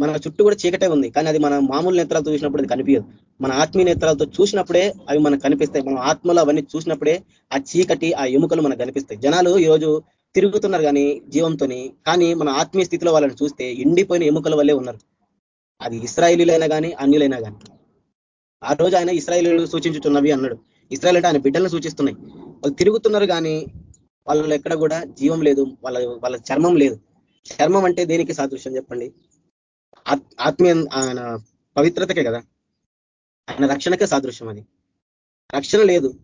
C: మన చుట్టూ కూడా చీకటే ఉంది. కానీ అది మన మామూలు నేత్రాలతో చూసినప్పుడు అది కనిపించదు మన ఆత్మీయ నేత్రాలతో చూసినప్పుడే అవి మనకు కనిపిస్తాయి. మన ఆత్మలో అవన్నీ చూసినప్పుడే ఆ చీకటి ఆ ఎముకలు మనకు కనిపిస్తాయి. జనాలు ఈరోజు తిరుగుతున్నారు కానీ జీవంతోని కానీ మన ఆత్మీయ స్థితిలో వాళ్ళని చూస్తే ఎండిపోయిన ఎముకల వల్లే ఉన్నారు. అది ఇస్రాయిలీలైనా కానీ అన్యులైనా కానీ. ఆ రోజు ఆయన ఇస్రాయిలీలు సూచించుతున్నవి అన్నాడు. ఇస్రాయల్ అంటే ఆయన బిడ్డలను సూచిస్తున్నాయి. వాళ్ళు తిరుగుతున్నారు కానీ వాళ్ళలో ఎక్కడ కూడా జీవం లేదు. వాళ్ళ వాళ్ళ చర్మం లేదు. చర్మం అంటే దేనికి సాదృశ్యం చెప్పండి? ఆత్మీయ ఆయన పవిత్రతకే కదా. ఆయన రక్షణకే సాదృశ్యం అది. రక్షణ లేదు.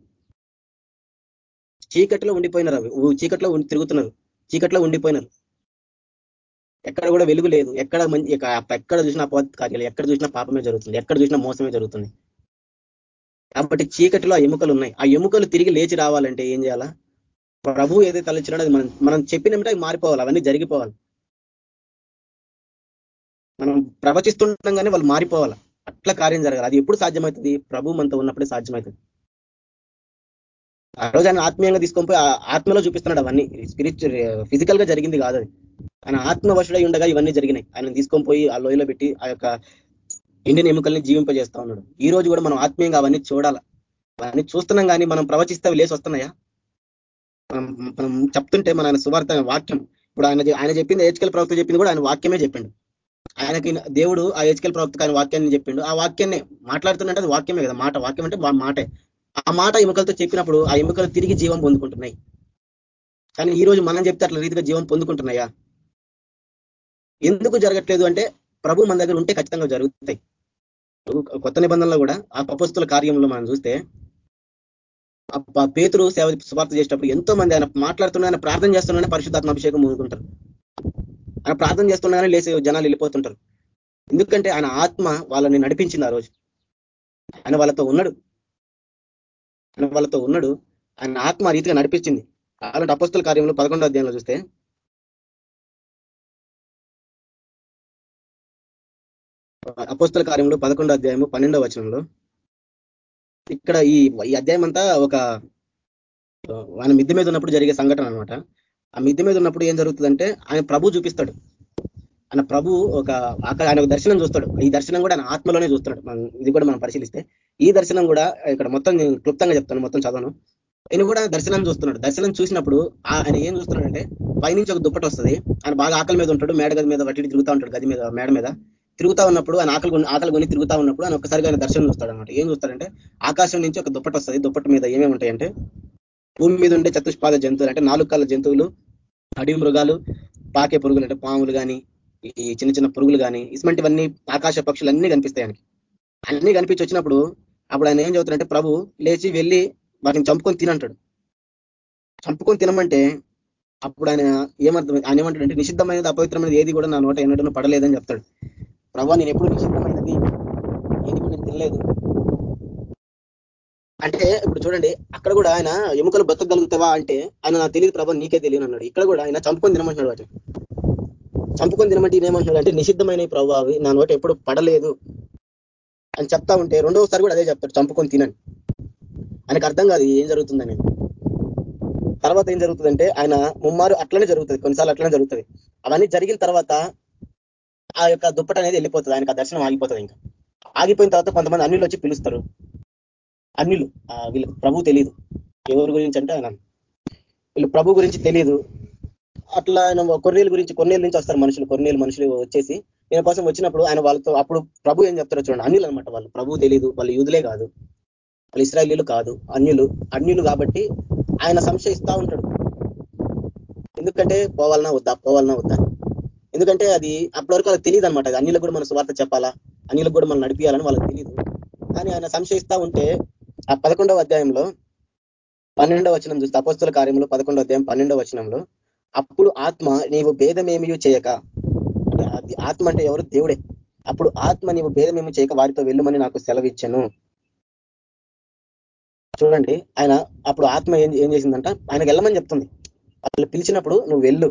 C: చీకట్లో ఉండిపోయినారు అవి. చీకట్లో తిరుగుతున్నారు. చీకట్లో ఉండిపోయినారు. ఎక్కడ కూడా వెలుగు లేదు. ఎక్కడ మంచి ఎక్కడ చూసినా అపవాద కార్యాలు ఎక్కడ చూసినా పాపమే జరుగుతుంది. ఎక్కడ చూసినా మోసమే జరుగుతుంది. కాబట్టి చీకటిలో ఆ ఎముకలు ఉన్నాయి. ఆ ఎముకలు తిరిగి లేచి రావాలంటే ఏం చేయాలా? ప్రభు ఏదైతే తలచినాడో అది మనం మనం చెప్పినట్టే మారిపోవాలి. అవన్నీ జరిగిపోవాలి. మనం ప్రవచిస్తుండగానే వాళ్ళు మారిపోవాలి. అట్లా కార్యం జరగాలి. అది ఎప్పుడు సాధ్యమవుతుంది? ప్రభు మనతో ఉన్నప్పుడే సాధ్యమవుతుంది. ఆ రోజు ఆయన ఆత్మీయంగా తీసుకొని పోయి ఆత్మలో చూపిస్తున్నాడు అవన్నీ. స్పిరిచువల్ ఫిజికల్గా జరిగింది కాదు అది. ఆయన ఆత్మవశుడై ఉండగా ఇవన్నీ జరిగినాయి. ఆయన తీసుకొని పోయి ఆ లోయలో పెట్టి ఆ యొక్క ఇండియన్ ఎముకల్ని జీవింపజేస్తా ఉన్నాడు. ఈ రోజు కూడా మనం ఆత్మీయంగా అవన్నీ చూడాలి. అవన్నీ చూస్తున్నాం కానీ మనం ప్రవచిస్తే లేసి వస్తున్నాయా? మనం చెప్తుంటే మన ఆయన సువార్త వాక్యం. ఇప్పుడు ఆయన ఆయన చెప్పింది ఏజ్కల్ ప్రవక్త చెప్పింది కూడా ఆయన వాక్యమే చెప్పిండు. ఆయనకి దేవుడు ఆ ఏజ్కల్ ప్రవక్తకు ఆయన వాక్యాన్ని చెప్పిండు. ఆ వాక్యాన్ని మాట్లాడుతున్నట్టు అది వాక్యమే కదా మాట. వాక్యం అంటే మాటే. ఆ మాట ఎముకలతో చెప్పినప్పుడు ఆ ఎముకలు తిరిగి జీవం పొందుకుంటున్నాయి. కానీ ఈ రోజు మనం చెప్తే అట్లా రీతిగా జీవం పొందుకుంటున్నాయా? ఎందుకు జరగట్లేదు అంటే ప్రభు మన దగ్గర ఉంటే ఖచ్చితంగా జరుగుతాయి. కొత్త నిబంధనలో కూడా ఆ పపస్తుల కార్యంలో మనం చూస్తే పేతురు సేవ సువార్త చేసేటప్పుడు ఎంతో మంది ఆయన మాట్లాడుతున్నా ఆయన ప్రార్థన చేస్తున్నానే పరిశుద్ధాత్మ అభిషేకం ముందుకుంటారు ఆయన ప్రార్థన చేస్తున్నారని లేచి జనాలు వెళ్ళిపోతుంటారు. ఎందుకంటే ఆయన ఆత్మ వాళ్ళని నడిపించింది ఆ రోజు. ఆయన వాళ్ళతో ఉన్నాడు. ఆయన వాళ్ళతో ఉన్నాడు. ఆయన ఆత్మ రీతిగా నడిపించింది. అలాంటి అపస్తుల కార్యంలో పదకొండో అధ్యాయంలో చూస్తే అపస్తుల కార్యంలో పదకొండో అధ్యాయము పన్నెండో వచనంలో ఇక్కడ ఈ ఈ అధ్యాయం అంతా ఒక ఆయన మిద్దె మీద ఉన్నప్పుడు జరిగే సంఘటన అనమాట ఆ మిద్దె మీద ఉన్నప్పుడు ఏం జరుగుతుందంటే ఆయన ప్రభు చూపిస్తాడు. ఆయన ప్రభు ఒక ఆయన ఒక దర్శనం చూస్తాడు. ఈ దర్శనం కూడా ఆయన ఆత్మలోనే చూస్తున్నాడు ఇది కూడా మనం పరిశీలిస్తే ఈ దర్శనం కూడా ఇక్కడ మొత్తం నేను క్లుప్తంగా చెప్తాను మొత్తం చదవను. ఆయన కూడా దర్శనం చూస్తున్నాడు. దర్శనం చూసినప్పుడు ఆయన ఏం చూస్తున్నాడంటే పైనుంచి ఒక దుప్పటి వస్తుంది. ఆయన బాగా ఆకలి మీద ఉంటాడు మేడ గది మీద వట్టి తిరుగుతూ ఉంటాడు గది మీద మేడ మీద. తిరుగుతా ఉన్నప్పుడు ఆయన ఆకలి ఆకలి కొని తిరుగుతా ఉన్నప్పుడు ఆయన ఒకసారిగా ఆయన దర్శనం చూస్తాడు అనమాట ఏం చూస్తాడంటే ఆకాశం నుంచి ఒక దుప్పటి వస్తుంది. దుప్పటి మీద ఏమేమి ఉంటాయంటే భూమి మీద ఉండే చతుష్పాద జంతువులు అంటే నాలుగు కాళ్ళ జంతువులు అడవి మృగాలు పాకే పురుగులు అంటే పాములు కానీ ఈ చిన్న చిన్న పురుగులు కానీ ఇటువంటివన్నీ ఆకాశ పక్షులు అన్ని కనిపిస్తాయి ఆయనకి. అన్ని కనిపించి వచ్చినప్పుడు అప్పుడు ఆయన ఏం చదువుతాడంటే ప్రభు లేచి వెళ్ళి వాటిని చంపుకొని తినంటాడు చంపుకొని తినమంటే అప్పుడు ఆయన ఏమర్థం ఆయన ఏమంటాడంటే నిషిద్ధమైనది అపవిత్రమైనది ఏది కూడా నా నోట ఎన్నడూ పడలేదని చెప్తాడు. ప్రభా నేను ఎప్పుడు నిషిద్ధమైనది ఏది కూడా నేను తినలేదు. అంటే ఇప్పుడు చూడండి అక్కడ కూడా ఆయన ఎముకలు బతకగలుగుతావా అంటే ఆయన నాకు తెలియదు ప్రభావం నీకే తెలియని అన్నాడు. ఇక్కడ కూడా ఆయన చంపుకొని తినమంటున్నాడు వాటిని. చంపుకొని తినమంటే ఏమంటున్నాడు అంటే నిషిద్ధమైన ప్రభావ అవి నా నోట ఎప్పుడు పడలేదు. అని చెప్తా ఉంటే రెండవసారి కూడా అదే చెప్తాడు చంపుకొని తినని. ఆయనకు అర్థం కాదు ఏం జరుగుతుందని తర్వాత ఏం జరుగుతుందంటే ఆయన ముమ్మారు అట్లనే జరుగుతుంది కొన్నిసార్లు అట్లనే జరుగుతుంది. అవన్నీ జరిగిన తర్వాత ఆ యొక్క దుప్పట అనేది వెళ్ళిపోతుంది ఆయనకు ఆ దర్శనం ఆగిపోతుంది ఇంకా. ఆగిపోయిన తర్వాత కొంతమంది అన్యులు వచ్చి పిలుస్తారు. అన్యులు వీళ్ళకి ప్రభు తెలియదు ఎవరి గురించి అంటే ఆయన వీళ్ళు ప్రభు గురించి తెలియదు అట్లా ఆయన కొన్నేళ్ళ గురించి కొన్నేళ్ళ నుంచి వస్తారు మనుషులు. కొన్నేళ్ళు మనుషులు వచ్చేసి ఈయన కోసం వచ్చినప్పుడు ఆయన వాళ్ళతో అప్పుడు ప్రభు ఏం చెప్తారో చూడండి. అన్యులు అనమాట వాళ్ళు. ప్రభు తెలియదు వాళ్ళు యూదులే కాదు. వాళ్ళు ఇస్రాయలీలు కాదు. అన్యులు అన్యులు కాబట్టి ఆయన సంశయిస్తా ఉంటాడు. ఎందుకంటే పోవాలన్నా వద్దా? పోవాలన్నా వద్దా? ఎందుకంటే అది అప్పటి వరకు వాళ్ళకి తెలియదు అనమాట అన్యులకు కూడా మన స్వార్థ చెప్పాలా? అన్యులకు కూడా మనం నడిపించాలని వాళ్ళకి తెలియదు కానీ ఆయన సంశయిస్తా ఉంటే ఆ పదకొండవ అధ్యాయంలో పన్నెండవ వచనం చూస్తే అపస్తుల కార్యంలో పదకొండవ అధ్యాయం పన్నెండవ వచనంలో అప్పుడు ఆత్మ నీవు భేదమేమియూ చేయక. ఆత్మ అంటే ఎవరు? దేవుడే. అప్పుడు ఆత్మ నీవు భేదమేమి చేయక వారితో వెళ్ళమని నాకు సెలవిచ్చను చూడండి ఆయన అప్పుడు ఆత్మ ఏం ఏం చేసిందంట? ఆయనకు వెళ్ళమని చెప్తుంది. వాళ్ళు పిలిచినప్పుడు నువ్వు వెళ్ళు.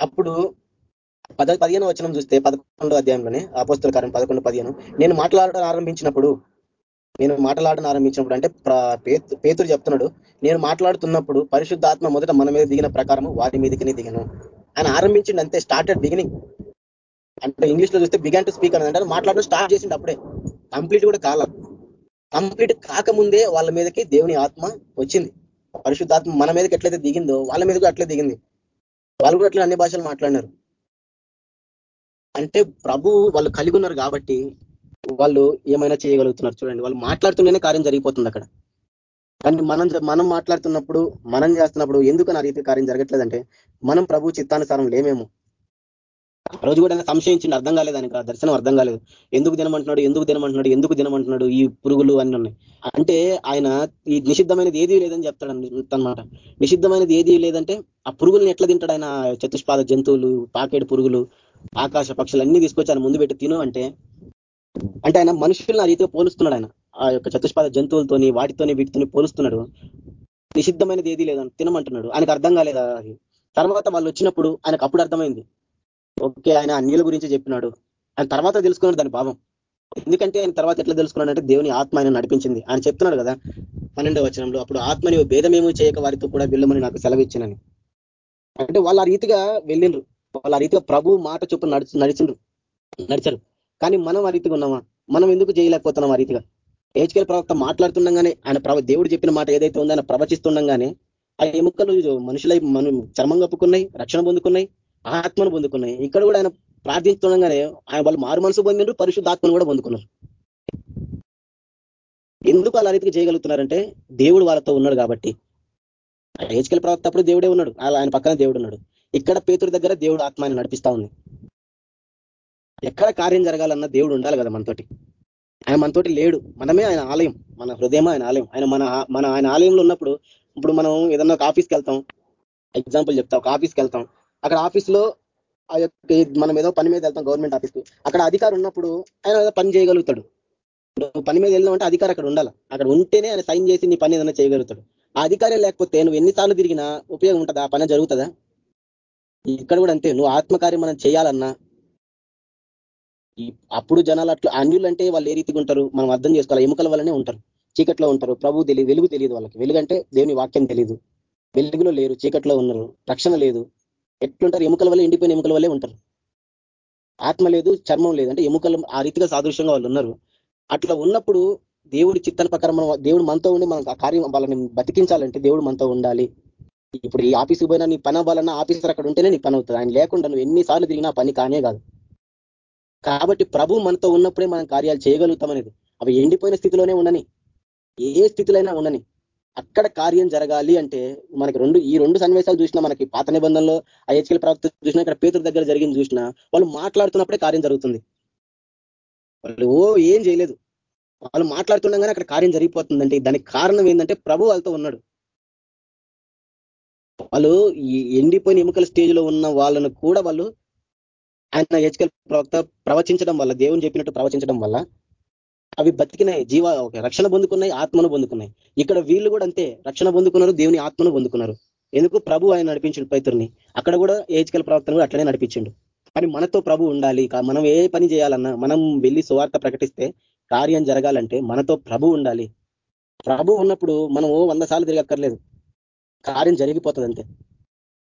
C: అప్పుడు పద పదిహేను వచనం చూస్తే పదకొండో అధ్యాయంలోనే అపోస్తుల కారం పదకొండు పదిహేను. నేను మాట్లాడటం ఆరంభించినప్పుడు నేను మాట్లాడడం ఆరంభించినప్పుడు అంటే పేతురు చెప్తున్నాడు నేను మాట్లాడుతున్నప్పుడు పరిశుద్ధాత్మ మొదట మన మీద దిగిన ప్రకారం వారి మీదకినే దిగను. ఆయన ఆరంభించిండి అంతే స్టార్టెడ్ బిగినింగ్ అంటే ఇంగ్లీష్లో చూస్తే బిగాన్ టు స్పీక్ అని అంటే మాట్లాడడం స్టార్ట్ చేసిండు అప్పుడే. కంప్లీట్ కూడా కాల. కంప్లీట్ కాకముందే వాళ్ళ మీదకి దేవుని ఆత్మ వచ్చింది. పరిశుద్ధాత్మ మన మీదకి ఎట్లయితే దిగిందో వాళ్ళ మీద కూడా అట్లే దిగింది. వాళ్ళు కూడా అట్లా అన్ని భాషలు మాట్లాడినారు. అంటే ప్రభు వాళ్ళు కలిగి ఉన్నారు కాబట్టి వాళ్ళు ఏమైనా చేయగలుగుతున్నారు చూడండి. వాళ్ళు మాట్లాడుతుంటేనే కార్యం జరిగిపోతుంది అక్కడ. కానీ మనం మనం మాట్లాడుతున్నప్పుడు మనం చేస్తున్నప్పుడు ఎందుకు నా రీతి కార్యం జరగట్లేదంటే మనం ప్రభు చిత్తానుసారం లేమేమో. రోజు కూడా సంశయించింది అర్థం కాలేదు ఆయనకు ఆ దర్శనం అర్థం కాలేదు. ఎందుకు తినమంటున్నాడు ఎందుకు తినమంటున్నాడు ఎందుకు తినమంటున్నాడు ఈ పురుగులు అన్ని ఉన్నాయి. అంటే ఆయన ఈ నిషిద్ధమైనది ఏదీ లేదని చెప్తాడు అనమాట నిషిద్ధమైనది ఏదీ లేదంటే ఆ పురుగుల్ని ఎట్లా తింటాడు ఆయన? చతుష్పాద జంతువులు పాకేడు పురుగులు ఆకాశ పక్షులన్నీ తీసుకొచ్చి ఆయన ముందు పెట్టి తిను అంటే అంటే ఆయన మనుషులను ఆ రీతిగా పోలుస్తున్నాడు ఆయన. ఆ యొక్క చతుష్పాద జంతువులతోని వాటితోని వీటితోని పోలుస్తున్నాడు. నిషిద్ధమైనది ఏది లేదని తినమంటున్నాడు. ఆయనకు అర్థం కాలేదా అది? తర్వాత వాళ్ళు వచ్చినప్పుడు ఆయనకు అప్పుడు అర్థమైంది. ఓకే ఆయన అన్యుల గురించి చెప్పినాడు. ఆయన తర్వాత తెలుసుకున్నాడు దాని భావం. ఎందుకంటే ఆయన తర్వాత ఎట్లా తెలుసుకున్నాడంటే దేవుని ఆత్మ ఆయన నడిపించింది. ఆయన చెప్తున్నాడు కదా పన్నెండవ వచనంలో అప్పుడు ఆత్మని భేదమేమో చేయక వారితో కూడా వెళ్ళమని నాకు సెలవిచ్చినని. అంటే వాళ్ళు ఆ రీతిగా వెళ్ళిండ్రు. వాళ్ళ ఆ రీతిగా ప్రభు మాట చొప్పున నడిచి నడిచిండ్రు. నడిచారు. కానీ మనం ఆ రీతిగా ఉన్నామా? మనం ఎందుకు చేయలేకపోతున్నాం ఆ రీతిగా? ఏజ్కేల్ ప్రవక్త మాట్లాడుతుండగానే ఆయన ప్రభ దేవుడు చెప్పిన మాట ఏదైతే ఉందో ఆయన ప్రవచిస్తుండగానే ఆ ఎముకలు మనుషులై మనం చర్మం కప్పుకున్నాయి రక్షణ పొందుకున్నాయి ఆత్మను పొందుకున్నాయి. ఇక్కడ కూడా ఆయన ప్రార్థిస్తుండగానే ఆయన వాళ్ళు మారు మనసు పొందిండ్రు పరిశుద్ధాత్మను కూడా పొందుకున్నారు. ఎందుకు అలా రీతికి చేయగలుగుతున్నారంటే దేవుడు వాళ్ళతో ఉన్నాడు కాబట్టి. ఏజ్కెల్ ప్రవక్త అప్పుడు దేవుడే ఉన్నాడు. ఆయన పక్కన దేవుడు ఉన్నాడు. ఇక్కడ పేతుడి దగ్గర దేవుడు ఆత్మాన్ని నడిపిస్తా ఉంది. ఎక్కడ కార్యం జరగాలన్న దేవుడు ఉండాలి కదా మనతోటి. ఆయన మనతోటి లేడు. మనమే ఆయన ఆలయం. మన హృదయం ఆయన ఆలయం. ఆయన మన మన ఆయన ఆలయంలో ఉన్నప్పుడు ఇప్పుడు మనం ఏదన్నా ఒక ఆఫీస్కి వెళ్తాం. ఎగ్జాంపుల్ చెప్తా. ఒక ఆఫీస్కి వెళ్తాం. అక్కడ ఆఫీస్లో ఆ యొక్క మనం ఏదో పని మీద వెళ్తాం గవర్నమెంట్ ఆఫీస్కు. అక్కడ అధికారం ఉన్నప్పుడు ఆయన పని చేయగలుగుతాడు. పని మీద వెళ్దాం అంటే అధికారం అక్కడ ఉండాలి. అక్కడ ఉంటేనే ఆయన సైన్ చేసి నీ పని ఏదైనా చేయగలుగుతాడు. ఆ అధికారం లేకపోతే నువ్వు ఎన్నిసార్లు తిరిగినా ఉపయోగం ఉంటుందా? ఆ పని జరుగుతుందా? ఇక్కడ కూడా అంతే. నువ్వు ఆత్మకార్యం మనం చేయాలన్నా అప్పుడు జనాలు అట్లా అన్యులు అంటే వాళ్ళు ఏ రీతిగా ఉంటారు? మనం అర్థం చేసుకోవాలి. ఎముకల వల్లనే ఉంటారు. చీకట్లో ఉంటారు. ప్రభు తెలియదు వెలుగు తెలియదు వాళ్ళకి. వెలుగంటే దేవుని వాక్యం తెలియదు వెలుగులో లేరు చీకట్లో ఉన్నారు రక్షణ లేదు. ఎట్లుంటారు? ఎముకల వల్ల ఎండిపోయిన ఎముకల వల్లే ఉంటారు. ఆత్మ లేదు చర్మం లేదు. అంటే ఎముకలు ఆ రీతిగా సాదృశ్యంగా వాళ్ళు ఉన్నారు. అట్లా ఉన్నప్పుడు దేవుడి చిత్తన ప్రకారం దేవుడు మనతో ఉండి మనం ఆ కార్యం వాళ్ళని బతికించాలంటే దేవుడు మనతో ఉండాలి. ఇప్పుడు ఈ ఆఫీస్కి పోయినా నీ పని అవ్వాలన్నా ఆఫీసర్ అక్కడ ఉంటేనే నీ పని అవుతుంది. ఆయన లేకుండా నువ్వు ఎన్నిసార్లు తిరిగినా పని కానే కాదు. కాబట్టి ప్రభు మనతో ఉన్నప్పుడే మనం కార్యాలు చేయగలుగుతాం అనేది అవి ఎండిపోయిన స్థితిలోనే ఉండని. ఏ స్థితిలో ఉండని. అక్కడ కార్యం జరగాలి అంటే మనకి రెండు ఈ రెండు సన్నివేశాలు చూసినా మనకి పాత నిబంధనలో ఐహెచ్కల్ ప్రవక్త చూసినా ఇక్కడ పేతుల దగ్గర జరిగింది చూసినా వాళ్ళు మాట్లాడుతున్నప్పుడే కార్యం జరుగుతుంది. వాళ్ళు ఓ ఏం చేయలేదు. వాళ్ళు మాట్లాడుతుండగానే అక్కడ కార్యం జరిగిపోతుందంటే దానికి కారణం ఏంటంటే ప్రభు వాళ్ళతో ఉన్నాడు. వాళ్ళు ఈ ఎండిపోయిన ఎముకల స్టేజ్లో ఉన్న వాళ్ళను కూడా వాళ్ళు ఆయన హెచ్కల్ ప్రవక్త ప్రవచించడం వల్ల దేవుని చెప్పినట్టు ప్రవచించడం వల్ల అవి బతికినాయి. జీవ రక్షణ పొందుకున్నాయి ఆత్మను పొందుకున్నాయి. ఇక్కడ వీళ్ళు కూడా అంతే రక్షణ పొందుకున్నారు దేవుని ఆత్మను పొందుకున్నారు. ఎందుకు? ప్రభు ఆయన నడిపించిండు పైతుర్ని అక్కడ కూడా ఏజ్కల్ ప్రవక్తను కూడా అట్లనే నడిపించిండు. కానీ మనతో ప్రభు ఉండాలి. మనం ఏ పని చేయాలన్నా మనం వెళ్ళి సువార్త ప్రకటిస్తే కార్యం జరగాలంటే మనతో ప్రభు ఉండాలి. ప్రభు ఉన్నప్పుడు మనం ఓ వంద సార్లు తిరగక్కర్లేదు. కార్యం జరిగిపోతుంది అంతే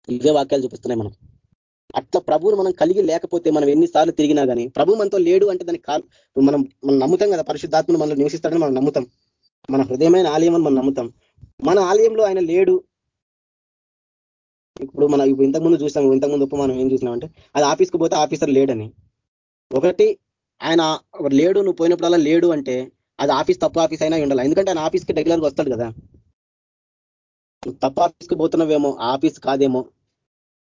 C: ఇవే వాక్యాలు చూపిస్తున్నాయి మనం. అట్లా ప్రభువును మనం కలిగి లేకపోతే మనం ఎన్నిసార్లు తిరిగినా కానీ ప్రభు మనతో లేడు అంటే దానికి మనం మనం నమ్ముతాం కదా పరిశుద్ధాత్మను మనల్ని నివసిస్తాడని మనం నమ్ముతాం. మన హృదయమైన ఆలయం అని మనం నమ్ముతాం. మన ఆలయంలో ఆయన లేడు. ఇప్పుడు మనం ఇప్పుడు ఇంతకుముందు చూసాం ఇంతకుముందు మనం ఏం చూసినామంటే అది ఆఫీస్కి పోతే ఆఫీసర్ లేడని. ఒకటి ఆయన లేడు నువ్వు పోయినప్పుడల్లా లేడు అంటే అది ఆఫీస్ తప్పు ఆఫీస్ అయినా ఉండాలి. ఎందుకంటే ఆయన ఆఫీస్కి రెగ్యులర్గా వస్తాడు కదా. తప్ప ఆఫీస్కి పోతున్నావేమో ఆఫీస్ కాదేమో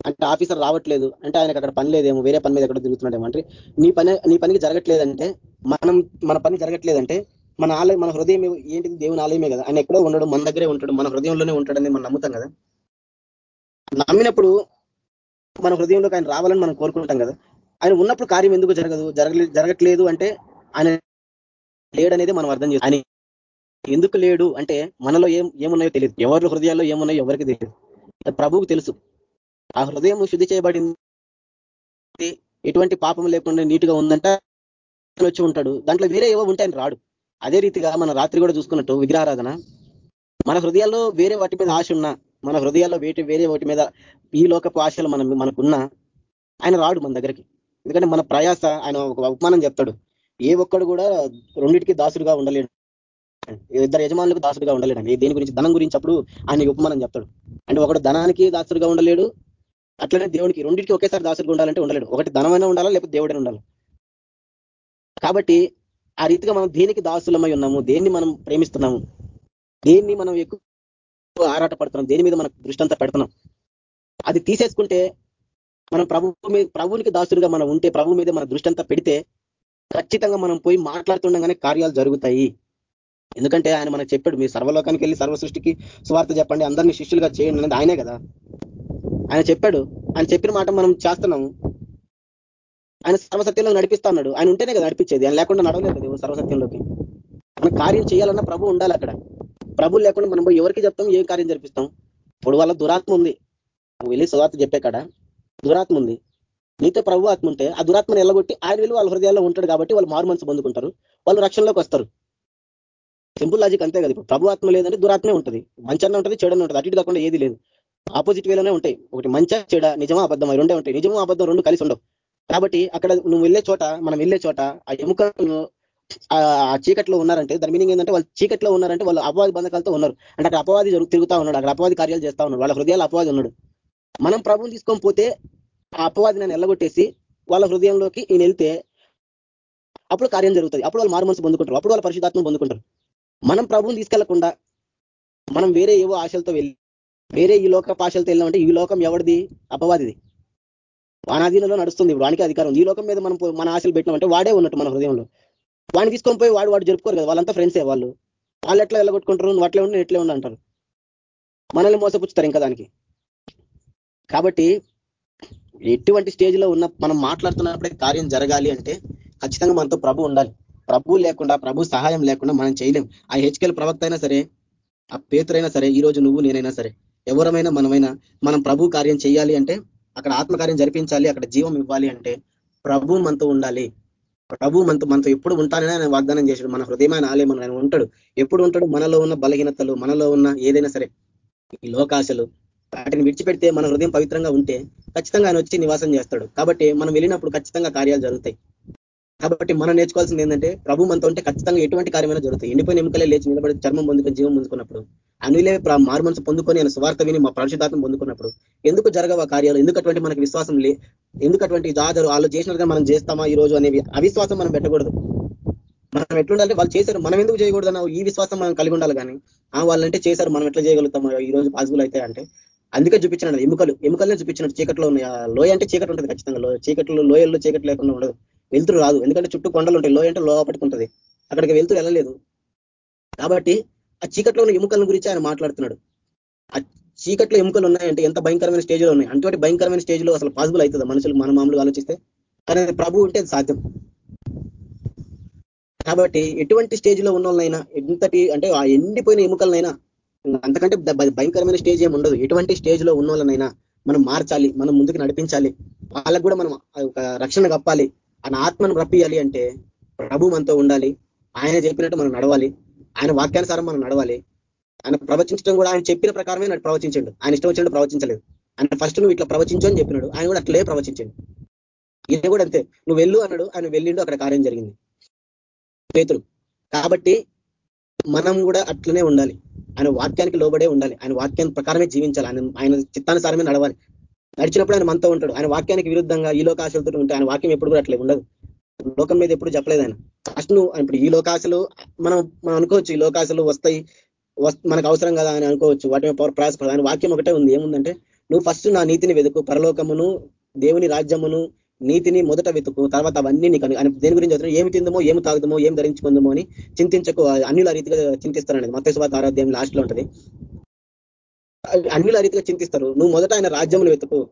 C: అంటే ఆఫీసర్ రావట్లేదు అంటే ఆయనకు అక్కడ పని లేదేమో వేరే పని మీద ఎక్కడ తిరుగుతున్నాడేమో అంటే నీ పని నీ పనికి జరగట్లేదంటే మనం మన పని జరగట్లేదంటే మన ఆలయం మన హృదయం ఏంటిది? దేవుని ఆలయమే కదా. ఆయన ఎక్కడో ఉండడు మన దగ్గరే ఉంటాడు మన హృదయంలోనే ఉంటాడని మనం నమ్ముతాం కదా. నమ్మినప్పుడు మన హృదయంలోకి ఆయన రావాలని మనం కోరుకుంటాం కదా. ఆయన ఉన్నప్పుడు కార్యం ఎందుకు జరగదు? జరగట్లేదు అంటే ఆయన లేడనేది మనం అర్థం చేస్తాం ఆయన ఎందుకు లేడు? అంటే మనలో ఏం ఏమున్నాయో తెలియదు ఎవరి హృదయాల్లో ఏమున్నాయో ఎవరికి తెలియదు ప్రభువుకు తెలుసు. ఆ హృదయం శుద్ధి చేయబడింది. ఎటువంటి పాపం లేకుండా నీట్గా ఉందంట. వచ్చి ఉంటాడు. దాంట్లో వేరే ఏవో ఉంటాయని రాడు. అదే రీతిగా మన రాత్రి కూడా చూసుకున్నట్టు విగ్రహారాధన. మన హృదయాల్లో వేరే వాటి మీద ఆశ ఉన్నా మన హృదయాల్లో వేటి వేరే వాటి మీద ఈ లోకపు ఆశలు మనం మనకున్నా ఆయన రాడు మన దగ్గరికి. ఎందుకంటే మన ప్రయాస ఆయన ఒక ఉపమానం చెప్తాడు. ఏ ఒక్కడు కూడా రెండింటికి దాసుడుగా ఉండలేడు. ఇద్దరు యజమానులకు దాసుడుగా ఉండలేడండి. దేని గురించి ధనం గురించి అప్పుడు ఆయన ఉపమానం చెప్తాడు. అంటే ఒకడు ధనానికి దాసుడుగా ఉండలేడు అట్లనే దేవుడికి రెండింటికి ఒకేసారి దాసుడుగా ఉండాలంటే ఉండలేడు. ఒకటి ధనమైనా ఉండాలా లేకపోతే దేవుడైనా ఉండాలి? కాబట్టి ఆ రీతిగా మనం దేనికి దాసులమై ఉన్నాము? దేన్ని మనం ప్రేమిస్తున్నాము? దేన్ని మనం ఎక్కువ ఆరాట పడుతున్నాం దేని మీద మనకు దృష్టి అంతా పెడుతున్నాం? అది తీసేసుకుంటే మనం ప్రభు మీద ప్రభునికి దాసుడిగా మనం ఉంటే ప్రభు మీద మన దృష్టి అంతా పెడితే ఖచ్చితంగా మనం పోయి మాట్లాడుతుండగానే కార్యాలు జరుగుతాయి. ఎందుకంటే ఆయన మనకు చెప్పాడు మీరు సర్వలోకానికి వెళ్ళి సర్వ సృష్టికి స్వార్థ చెప్పండి అందరినీ శిష్యులుగా చేయండి అనేది ఆయనే కదా. ఆయన చెప్పాడు ఆయన చెప్పిన మాట మనం చేస్తున్నాము. ఆయన సర్వసత్యంలో నడిపిస్తా ఉన్నాడు. ఆయన ఉంటేనే కదా నడిపించేది. ఆయన లేకుండా నడవలేదు కదా సర్వసత్యంలోకి. మనం కార్యం చేయాలన్నా ప్రభు ఉండాలి అక్కడ. ప్రభు లేకుండా మనం ఎవరికి చెప్తాం ఏం కార్యం జరిపిస్తాం? ఇప్పుడు వాళ్ళ దురాత్మ ఉంది. వెళ్ళి సువార్త చెప్పే కాడ దురాత్మ ఉంది. నీతో ప్రభు ఆత్మ ఉంటే ఆ దురాత్మను ఎల్లగొట్టి ఆయన వెళ్ళి వాళ్ళ హృదయాల్లో ఉంటాడు కాబట్టి వాళ్ళు మారు మనసు పొందుకుంటారు. వాళ్ళు రక్షణలోకి వస్తారు. సింపుల్ లాజిక్ అంతే కదా. ఇప్పుడు ప్రభు ఆత్మ లేదంటే దురాత్మే ఉంటుంది. మంచన్న ఉంటుంది చెడన్న ఉంటుంది. అటు కాకుండా ఏది లేదు. ఆపోజిట్ వేలోనే ఉంటాయి. ఒకటి మంచ చెడ నిజమా అబద్ధం అవి రెండే ఉంటాయి. నిజమో అబద్ధం రెండు కలిసి ఉండవు. కాబట్టి అక్కడ నువ్వు వెళ్ళే చోట మనం వెళ్ళే చోట ఆ ఎముకను ఆ చీకట్లో ఉన్నారంటే దాని మీనింగ్ ఏంటంటే వాళ్ళు చీకట్లో ఉన్నారంటే వాళ్ళు అపవాది బంధకాలతో ఉన్నారు. అంటే అక్కడ అపవాది తిరుగుతా ఉన్నాడు. అక్కడ అపవాది కార్యాలు చేస్తా ఉన్నాడు. వాళ్ళ హృదయాలు అపవాది ఉన్నాడు. మనం ప్రభుని తీసుకొని పోతే ఆ అపవాది నన్ను ఎల్లగొట్టేసి వాళ్ళ హృదయంలోకి ఈయన వెళ్తే అప్పుడు కార్యం జరుగుతుంది. అప్పుడు వాళ్ళు మారు మనసు పొందుకుంటారు. అప్పుడు వాళ్ళ పరిశుధాత్మ పొందుకుంటారు. మనం ప్రభువుని తీసుకెళ్ళకుండా మనం వేరే ఏవో ఆశలతో వెళ్ళి వేరే ఈ లోక ఆశలతో వెళ్ళామంటే ఈ లోకం ఎవరిది? అపవాదిది. వానాధీనంలో నడుస్తుంది వానికి అధికారం. ఈ లోకం మీద మనం మన ఆశలు పెట్టినామంటే వాడే ఉన్నట్టు మన హృదయంలో. వాడిని తీసుకొని పోయి వాడు వాడు జరుపుకోరు కదా. వాళ్ళంతా ఫ్రెండ్సే వాళ్ళు. వాళ్ళు ఎట్లా వెళ్ళగొట్టుకుంటారు? నువ్వు అట్లే ఉండి ఎట్లే ఉండి అంటారు. మనల్ని మోసపుచ్చుతారు ఇంకా దానికి. కాబట్టి ఎటువంటి స్టేజ్లో ఉన్న మనం మాట్లాడుతున్నప్పుడే కార్యం జరగాలి అంటే ఖచ్చితంగా మనతో ప్రభు ఉండాలి. ప్రభు లేకుండా ప్రభు సహాయం లేకుండా మనం చేయలేం. ఆ హెచ్కెల్ ప్రవక్త అయినా సరే ఆ పేతురైనా సరే ఈ రోజు నువ్వు నేనైనా సరే ఎవరమైనా మనమైనా మనం ప్రభు కార్యం చేయాలి అంటే అక్కడ ఆత్మకార్యం జరిపించాలి అక్కడ జీవం ఇవ్వాలి అంటే ప్రభు మనతో ఉండాలి. ప్రభు మనతో మనతో ఎప్పుడు ఉంటానని ఆయన వాగ్దానం చేశాడు. మన హృదయమైన ఆలయం ఆయన ఉంటాడు. ఎప్పుడు ఉంటాడు? మనలో ఉన్న బలహీనతలు మనలో ఉన్న ఏదైనా సరే ఈ లోకాశలు వాటిని విడిచిపెడితే మన హృదయం పవిత్రంగా ఉంటే ఖచ్చితంగా ఆయన వచ్చి నివాసం చేస్తాడు. కాబట్టి మనం వెళ్ళినప్పుడు ఖచ్చితంగా కార్యాలు జరుగుతాయి. కాబట్టి మనం నేర్చుకోవాల్సింది ఏంటంటే ప్రభు మనతో ఉంటే ఖచ్చితంగా ఎటువంటి కార్యమైనా జరుగుతాయి. ఎండిపోయిన ఎముకలే లేచి నిలబడి చర్మం పొందుకొని జీవం పొందుకున్నప్పుడు అనులే మారు మనసు పొందుకొని ఆయన స్వార్థ విని మా పరిశుద్ధాత్మ పొందుకున్నప్పుడు ఎందుకు జరగవ కార్యాలు? ఎందుకు అటువంటి మనకి విశ్వాసం లే ఎందుకు అటువంటి జాజరు వాళ్ళు చేసినట్టుగా మనం చేస్తామా ఈ రోజు అనేవి? అవిశ్వాసం మనం పెట్టకూడదు. మనం ఎట్లుండాలంటే వాళ్ళు చేశారు మనం ఎందుకు చేయకూడదు ఈ విశ్వాసం మనం కలిగి ఉండాలి కానీ ఆ వాళ్ళంటే చేశారు మనం ఎట్లా చేయగలుగుతాం ఈ రోజు పాసిబుల్ అయితే అంటే అందుకే చూపించినాడు ఎముకలు ఎముకలనే చూపించినట్టు చీకట్లో ఉన్నాయి. లోయ అంటే చీకటి ఉంటుంది ఖచ్చితంగా చీకట్లో లోయల్లో చీకటి లేకుండా ఉండదు. వెళ్తురు రాదు. ఎందుకంటే చుట్టూ కొండలు ఉంటాయి. లో అంటే లోపటికి ఉంటుంది అక్కడికి వెళ్తూ వెళ్ళలేదు. కాబట్టి ఆ చీకట్లో ఉన్న ఎముకల గురించి ఆయన మాట్లాడుతున్నాడు. ఆ చీకట్లో ఎముకలు ఉన్నాయంటే ఎంత భయంకరమైన స్టేజ్లో ఉన్నాయి. అటువంటి భయంకరమైన స్టేజ్లో అసలు పాసిబుల్ అవుతుంది? మనుషులు మన మామూలుగా ఆలోచిస్తే. కానీ ప్రభు ఉంటే సాధ్యం. కాబట్టి ఎటువంటి స్టేజ్లో ఉన్న వాళ్ళైనా ఎంతటి అంటే ఆ ఎండిపోయిన ఎముకలనైనా అంతకంటే భయంకరమైన స్టేజ్ ఏమి ఉండదు. ఎటువంటి స్టేజ్లో ఉన్న వాళ్ళనైనా మనం మార్చాలి. మనం ముందుకు నడిపించాలి. వాళ్ళకు కూడా మనం ఒక రక్షణ కప్పాలి. ఆయన ఆత్మను రప్పియాలి అంటే ప్రభు మనతో ఉండాలి. ఆయన చెప్పినట్టు మనం నడవాలి. ఆయన వాక్యానుసారం మనం నడవాలి. ఆయన ప్రవచించడం కూడా ఆయన చెప్పిన ప్రకారమే నాకు ప్రవచించండు. ఆయన ఇష్టం వచ్చినట్టు ప్రవచించలేదు. ఆయన ఫస్ట్ నువ్వు ఇట్లా ప్రవచించు అని చెప్పినాడు. ఆయన కూడా అట్లే ప్రవచించండు. ఇది కూడా అంతే. నువ్వు వెళ్ళు అన్నాడు. ఆయన వెళ్ళిండు. అక్కడ కార్యం జరిగింది. పేతులు కాబట్టి మనం కూడా అట్లనే ఉండాలి. ఆయన వాక్యానికి లోబడే ఉండాలి. ఆయన వాక్యాన్ని ప్రకారమే జీవించాలి. ఆయన ఆయన చిత్తానుసారమే నడవాలి. నడిచినప్పుడు ఆయన మనతో ఉంటాడు. ఆయన వాక్యానికి విరుద్ధంగా ఈ లోకాశలతో ఉంటే ఆయన వాక్యం ఎప్పుడు కూడా అట్లే ఉండదు. లోకం మీద ఎప్పుడు చెప్పలేదు ఆయన. ఫస్ట్ నువ్వు ఇప్పుడు ఈ లోకాశలు మనం మనం అనుకోవచ్చు ఈ లోకాశలు వస్తాయి మనకు అవసరం కదా అని అనుకోవచ్చు. వాటి ప్రయాస ఆయన వాక్యం ఒకటే ఉంది. ఏముందంటే నువ్వు ఫస్ట్ నా నీతిని వెతుకు పరలోకమును దేవుని రాజ్యమును నీతిని మొదట వెతుకు తర్వాత అవన్నీ నీకు దేని గురించి చదువు ఏమి తిందమో ఏమి తాగుదమో ఏమి ధరించుకుందమో అని చింతించకు. అన్నిల రీతిగా చింతిస్తారనేది. మత్స్యవాత ఆరాధ్యం లాస్ట్లో ఉంటుంది. అన్నిల రీతిగా చింతిస్తారు. నువ్వు మొదట ఆయన రాజ్యమును వెతుకు.